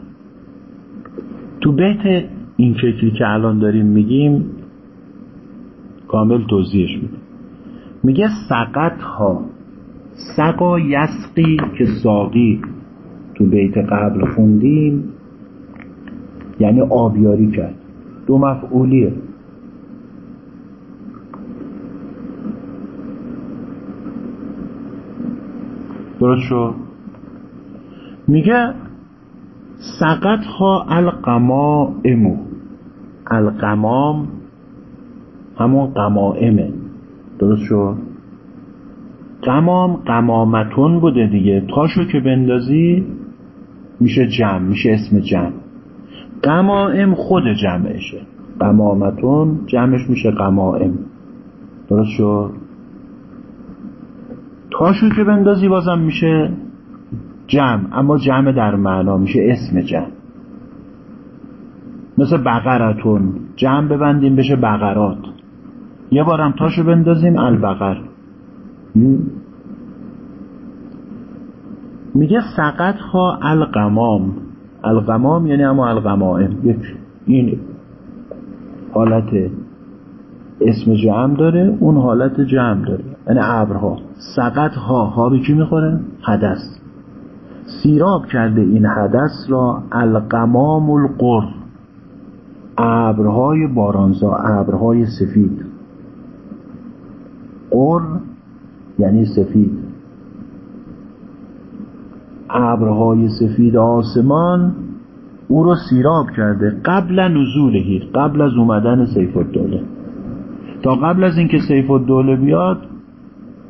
تو بیت این فکری که الان داریم میگیم کامل توضیحش میده. میگه سقط ها سقا یسقی که ساقی تو بیت قبل خوندیم یعنی آبیاری کرد. دو مفعولیه. درست شد؟ میگه سقط ها القمائم القمام همون قمائمه. درست شد قمام قمامتون بوده دیگه. تاشو که بندازی میشه جمع میشه اسم جمع. قمائم خود جمعشه. قمامتون جمعش میشه قمائم. درست شد تاشو که بندازی بازم میشه جمع اما جمع در معنا میشه اسم جمع. مثل بقرتون جمع ببندیم بشه بقرات. یه بارم تاشو بندازیم البقر. میگه فقط ها القمام القمام یعنی اما القمائم این حالت اسم جمع داره اون حالت جمع داره. یعنی ابرها. سقط ها. ها به کی می‌خوره؟ حدث. سیراب کرده این حدث را القمام القر ابرهای بارانزا ابرهای سفید. قر یعنی سفید. ابرهای سفید آسمان او رو سیراب کرده قبل نزوله قبل از اومدن سیف الدوله. تا قبل از اینکه سیف الدوله بیاد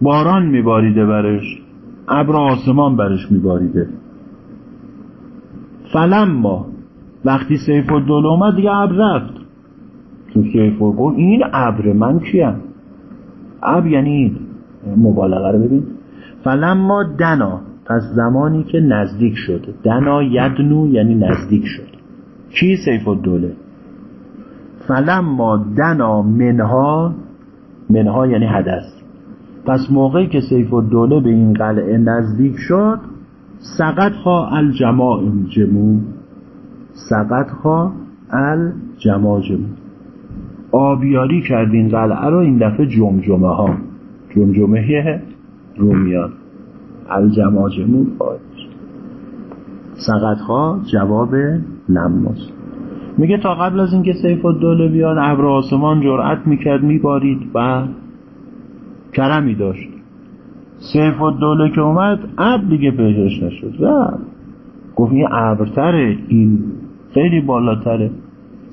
باران میباریده برش. ابر آسمان برش میباریده. ما وقتی سیف الدوله اومد دیگه ابر رفت. تو سیف گفت این ابر من کیم؟ ابر یعنی این مبالغه رو ببین. ما دنا. پس زمانی که نزدیک شد. دنا یدنو یعنی نزدیک شد. کی سیف الدوله؟ ما دنا منها. منها یعنی حدث. پس موقعی که سیف الدوله به این قلعه نزدیک شد سقط ها الجماع جمو سقط ها الجماع جمو آبیاری کرد این قلعه رو این دفعه جمجمه ها جمجمه رومیان. الجماع جمو سقط ها جواب لماست میگه تا قبل از اینکه سیف الدوله بیاد ابر آسمان جرأت می‌کرد میبارید. و کرمی داشت. سیف الدوله که اومد ابر دیگه پیداش نشد. و گفت این ابرتره این خیلی بالاتره.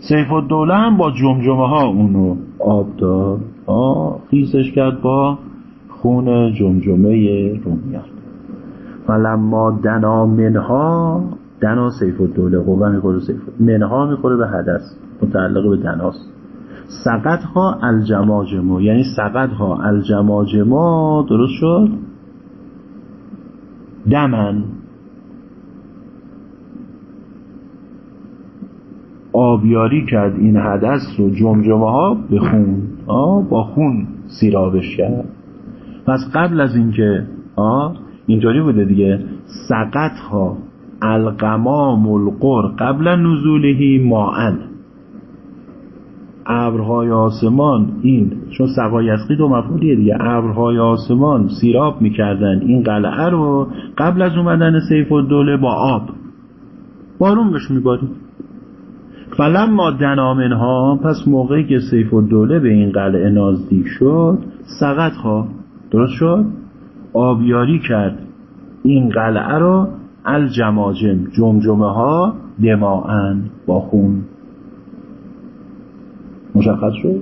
سیف الدوله هم با جمجمه ها اونو آب داد. آه خیسش کرد با خون جمجمه رومیان. فلما دنا منها دنا سیف الدوله قوه می‌خوره سیف منها می‌خوره به حدث. متعلق به دناست. سقط ها الجماجمو یعنی سقط ها الجماجمو درست شد؟ دمن. آبیاری کرد این حدث رو جمجمه ها به خون. با خون سیرابش کرد. پس قبل از اینکه اینطوری بوده دیگه سقط ها القمام القر قبل نزولهی ماعن ابرهای آسمان این چون یسقی دو مفعولیه دیگه. ابرهای آسمان سیراب می‌کردن. این قلعه رو قبل از اومدن سیف و دوله با آب بارون بهش میبارید فلما دنامن ها پس موقعی که سیف و دوله به این قلعه نزدیک شد سقط ها درست شد؟ آبیاری کرد. این قلعه رو الجماجم جمجمه ها دماعن با خون. مشخص شد؟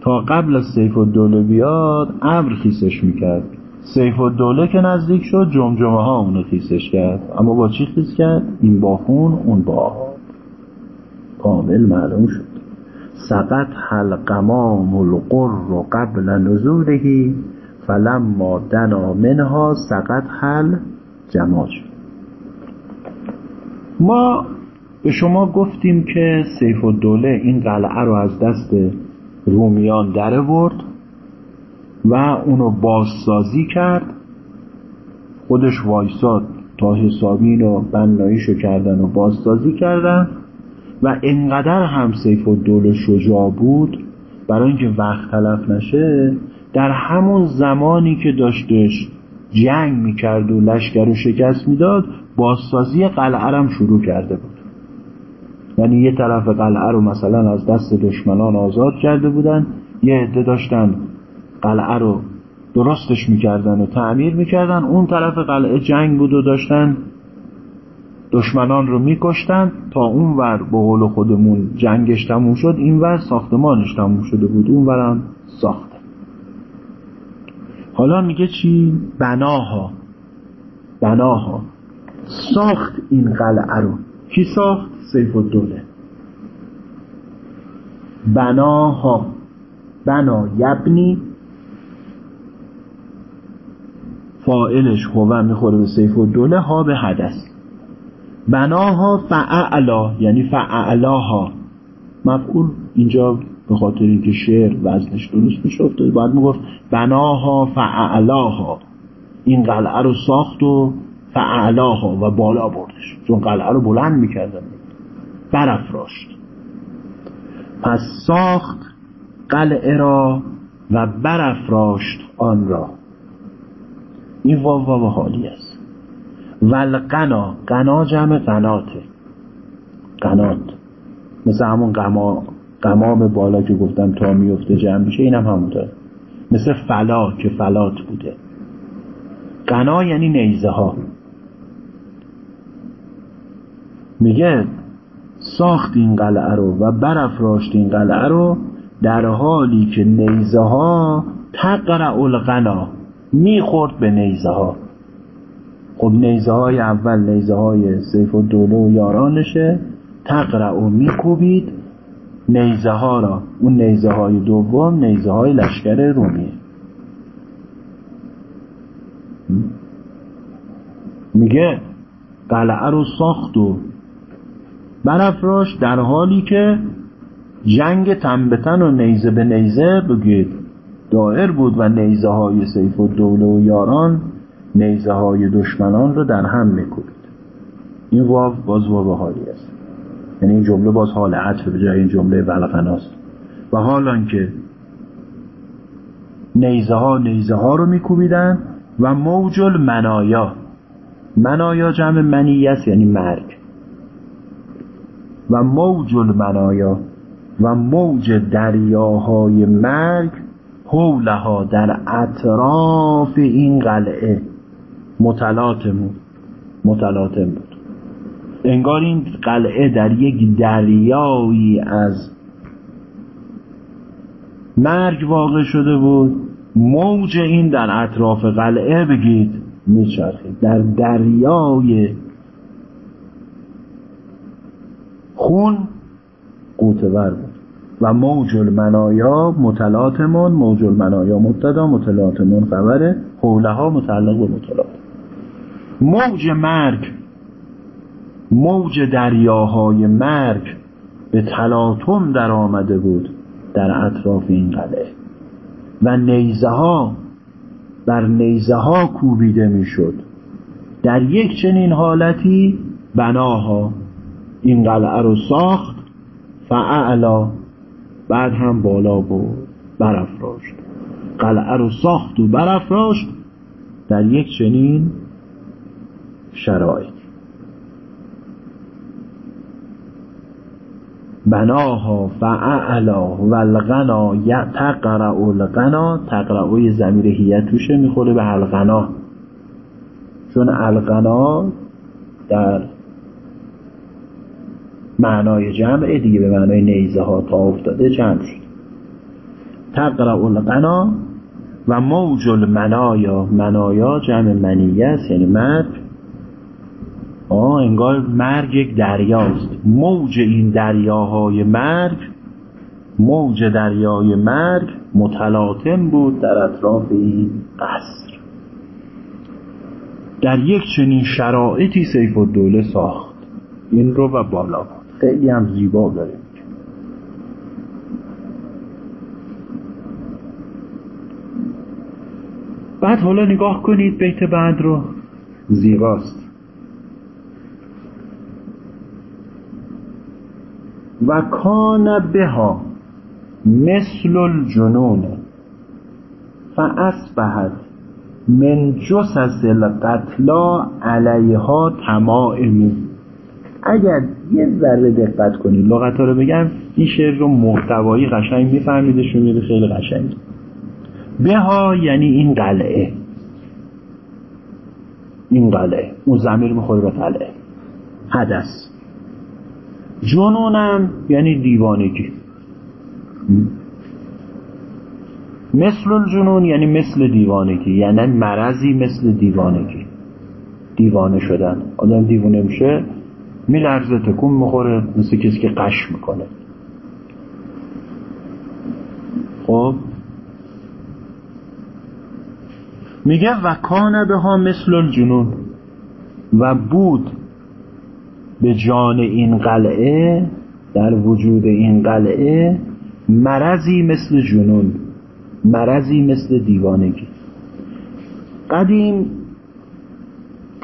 تا قبل از سیف الدوله بیاد ابر خیسش می‌کرد. سیف الدوله که نزدیک شد جمجمه ها اونو خیسش کرد. اما با چی خیس کرد؟ این با خون اون با کامل معلوم شد. سقط حلقمام القر قبل نزولهی فلما دنا منها سقط حل جماج ما به شما گفتیم که سیف الدوله این قلعه رو از دست رومیان در ورد و اونو بازسازی کرد. خودش وایساد تا حسابین و بناییشو کردن و بازسازی کردن و انقدر هم سیف الدوله شجاع بود برای اینکه وقت تلف نشه در همون زمانی که داشتش جنگ می‌کرد و لشکر رو شکست می‌داد بازسازی قلعه هم شروع کرده بود. یعنی یه طرف قلعه رو مثلا از دست دشمنان آزاد کرده بودن یه عده داشتن قلعه رو درستش می‌کردن و تعمیر می‌کردن. اون طرف قلعه جنگ بود و داشتن دشمنان رو میکشتن تا اون ور به قول خودمون جنگش تموم شد. این ور ساختمانش تموم شده بود. اون ورم ساخته حالا میگه چی؟ بناها. بناها. ساخت این قلعه رو. کی ساخت؟ سیف الدوله بناها بنا یبنی. فائلش هو می‌خوره به سیف الدوله ها به حدث بناها فعلا یعنی فعلاها مفعول اینجا به خاطر اینکه شعر وزنش درست میشه افتاد باید می‌گفت بناها فعلاها این قلعه رو ساخت و فعلاها و بالا بردش. چون قلعه رو بلند می‌کردن. برافراشت. پس ساخت قلعه را و برافراشت آن را. این واو واو حالی است. ولقنا قنا جمع قناته. قنات. مثل همون قما قمام بالا که گفتم تا میفته جمع میشه اینم هم همونطور مثل فلا که فلات بوده. قنا یعنی نیزه ها میگه ساخت این قلعه رو و برافراشت این قلعه رو در حالی که نیزه ها تقرع القنا می‌خورد به نیزه ها خب نیزه های اول نیزه های سیف و دوله و یارانشه تقرع و میکوبید نیزه ها را اون نیزه های دوم نیزه های لشکر رومیه میگه قلعه رو ساخت و برافراش در حالی که جنگ تنبتن و نیزه به نیزه بگید دائر بود و نیزه های سیف و دوله و یاران نیزه های دشمنان رو در هم میکوبید. این واو باز واو حالی است. یعنی این جمله باز حال عطف به جای این جمله ولقناست و حالا که نیزه ها نیزه ها رو میکوبیدن و موج المنایا. منایا جمع منیت یعنی مرگ. و موج المنایا و موج دریاهای مرگ حولها در اطراف این قلعه. متلاطم متلاطم بود انگار این قلعه در یک دریایی از مرگ واقع شده بود موج این در اطراف قلعه بگید میچرخید. در دریای خون قوتور بود. و موج المنایا متلاطمون موج المنایا مبتدا متلاطمون خبره حوله ها متعلق به متلاطم موج مرگ موج دریاهای مرگ به تلاطم در آمده بود در اطراف این قلعه. و نیزه ها بر نیزه ها کوبیده می‌شد. در یک چنین حالتی بناها این قلعه رو ساخت فعلا بعد هم بالا بود برافراشت. قلعه رو ساخت و برافراشت در یک چنین شرایط. بناها فعلا و الغنا تقرع الغنا تقرعوی زمیر توشه می‌خوره به الغنا. چون الغنا در معنای جمع دیگه به معنای نیزه ها تا افتاده جمع شد؟ تقرع الغنا و موج المنایا. منایا جمع منیه است یعنی مرگ. آه انگار مرگ یک دریاست. موج این دریاهای مرگ موج دریای مرگ متلاطم بود در اطراف این قصر. در یک چنین شرایطی سیف الدوله ساخت. این رو و بالا بود. خیلی هم زیبا داره. بعد حالا نگاه کنید بیت بعد رو. زیباست. و کان بها مثل الجنون فاصبحت من جسس القتلا علیها تمائمی اگر یه ذره دقت کنید لغت رو بگم این شعر رو محتوایی قشنگ میفهمیدشون میده خیلی قشنگ. بها یعنی این قلعه. این قلعه. اون زمیر می‌خوره به قلعه. حدث. جنونم یعنی دیوانگی. مثل الجنون یعنی مثل دیوانگی یعنی مرضی مثل دیوانگی. دیوانه شدن. آدم دیوانه میشه. میلرزه تکون می‌خوره مثل کسی که قش می‌کنه. خب؟ میگه و کان به ها مثل الجنون. و بود به جان این قلعه در وجود این قلعه مرضی مثل جنون مرضی مثل دیوانگی. قدیم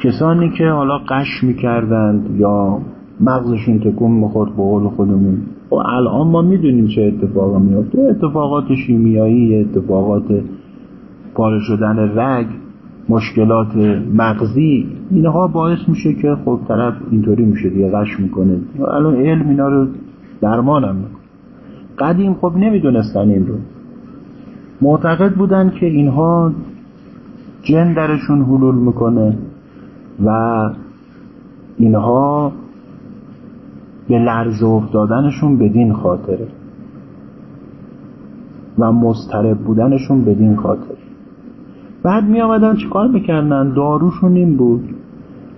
کسانی که حالا قش می‌کردند یا مغزشون تکون می‌خورد به قول خودمون. و خب الان ما می‌دونیم چه اتفاقا میفته اتفاقات شیمیایی اتفاقات پاره شدن رگ مشکلات مغزی اینها باعث میشه که خب طرف اینطوری میشه دیگه غش می‌کنه. الان علم اینا رو درمانم می‌کنه. قدیم خب نمی‌دونستن این رو. معتقد بودن که اینها جن درشون حلول می‌کنه. و اینها به لرزه افتادنشون بدین خاطره و مسترب بودنشون بدین خاطر بعد می آمدن چیکار می‌کردن؟ داروشون این بود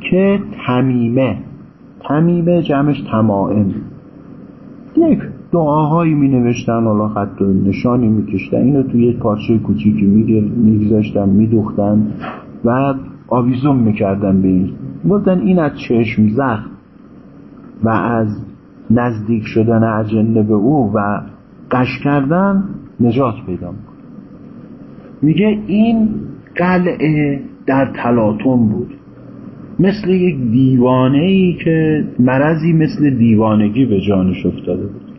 که تمیمه تمیمه جمعش تمائم. یک دعاهایی می نوشتن حالا خط و نشانی می کشتن اینو توی یک پارچه کوچیکی می گذاشتن می دوختن و آویزون می‌کردن به این. گفتن این از چشم زخم و از نزدیک شدن اجنه به او و قش کردن نجات پیدا می‌کنه. میگه این قلعه در تلاطم بود. مثل یک دیوانه ای که مرضی مثل دیوانگی به جانش افتاده بود.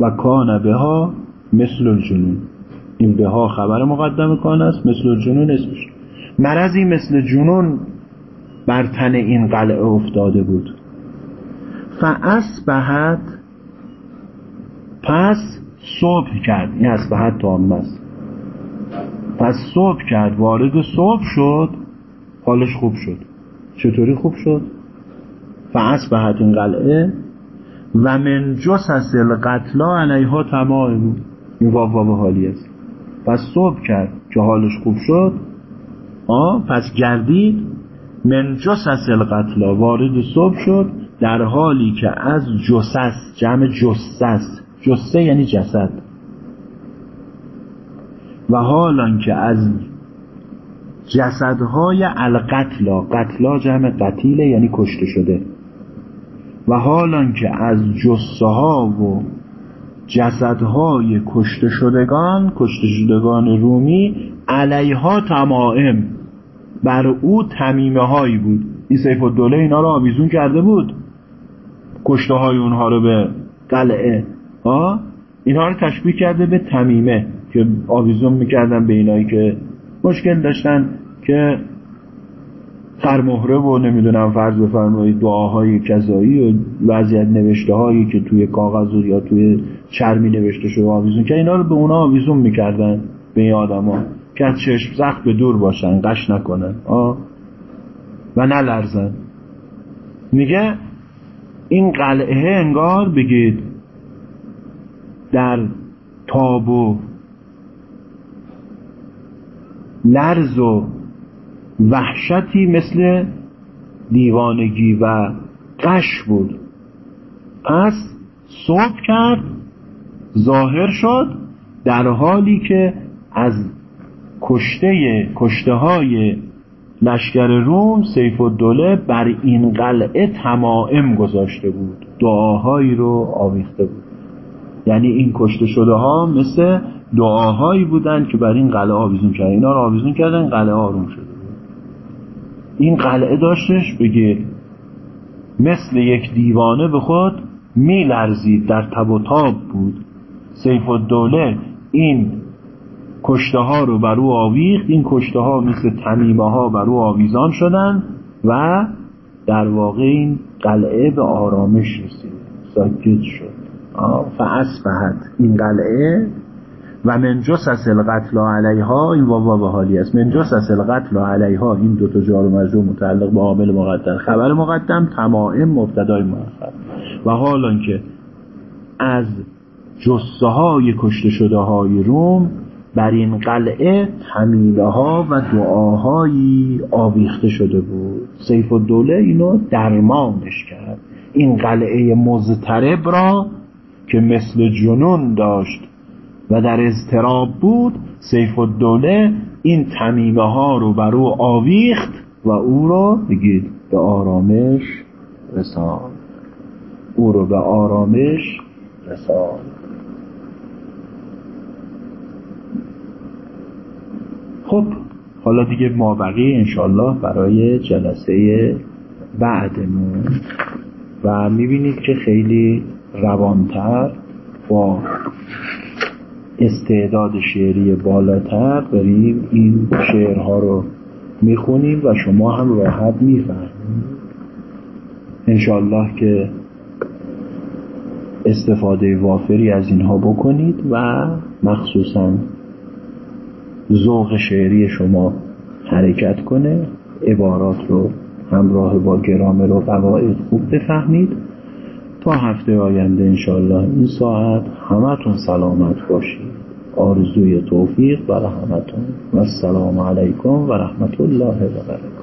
و کان ها مثل الجنون. این به ها خبر مقدم کان است مثل الجنون اسمش. مرضی مثل جنون بر تن این قلعه افتاده بود. فاسبحت پس صبح کرد. این اسبحت تام است پس صبح کرد. وارد صبح شد. حالش خوب شد. چطوری خوب شد؟ فاسبحت این قلعه. و من جسس القتلا علیها تمام. این واو واو حالی است. پس صبح کرد که حالش خوب شد. آه پس گردید. من جسس القتلا وارد صبح شد در حالی که از جسس جمع جسس جسه یعنی جسد. و حالان که از جسدهای القتلا قتلا جمع قتیله یعنی کشته شده. و حالان که از جسه ها و جسدهای کشته شدگان کشته شدگان رومی علیها تمائم بر او تمیمه هایی بود. این سیف الدوله اینا رو آویزون کرده بود. کشته های اونها رو به قلعه. ها اینها رو تشبیه کرده به تمیمه که آویزون می‌کردن به اینایی که مشکل داشتن که سرمهره و نمی‌دونم فرض بفرمایید دعاهای کذایی و وضعیت نوشته هایی که توی کاغذ و یا توی چرمی نوشته شده آویزون که اینا رو به اونا آویزون می‌کردن به این آدما که از چشم زخم به دور باشن قش نکنن. آه و نلرزن. میگه این قلعه انگار بگید در تاب و لرز و وحشتی مثل دیوانگی و قش بود. پس صبح کرد ظاهر شد در حالی که از کشته کشته های لشکر روم سیف الدوله بر این قلعه تمائم گذاشته بود. دعاهایی رو آویخته بود. یعنی این کشته شده ها مثل دعاهایی بودن که بر این قلعه آویزون کردن. اینا رو آویزون کردن قلعه آروم شده بود. این قلعه داشتش بگه مثل یک دیوانه به خود میلرزید در تب و تاب بود. سیف الدوله این کشته ها رو بر او آویخت. این کشته ها مثل تمیمه ها بر او آویزان شدن و در واقع این قلعه به آرامش رسید. ساکت شد. فاسبحت این قلعه و من جسس القتل علیها. این واوا به حالی است. من جسس القتل علیها. این دو تا جار مجرور متعلق به عامل مقدم. خبر مقدم تمائم مبتدای مؤخر و حالان که از جسه های کشته شده های روم بر این قلعه تمیله ها و دعاهایی آویخته شده بود. سیف الدوله اینو درمانش کرد. این قلعه مزترب را که مثل جنون داشت و در اضطراب بود سیف الدوله این تمیمه ها رو بر او آویخت و او را بگید به آرامش رسان او رو به آرامش رسان خب حالا دیگه ما بقیه انشالله برای جلسه بعدمون و می‌بینید که خیلی روانتر با استعداد شعری بالاتر داریم این شعرها رو می‌خونیم و شما هم راحت می‌فهمید. انشالله که استفاده وافری از اینها بکنید و مخصوصا ذوق شعری شما حرکت کنه عبارات رو همراه با گرامر و قواعد خوب بفهمید. تا هفته آینده انشالله این ساعت همتون سلامت باشید. آرزوی توفیق برای همتون. و السلام علیکم و رحمت الله و برکاته.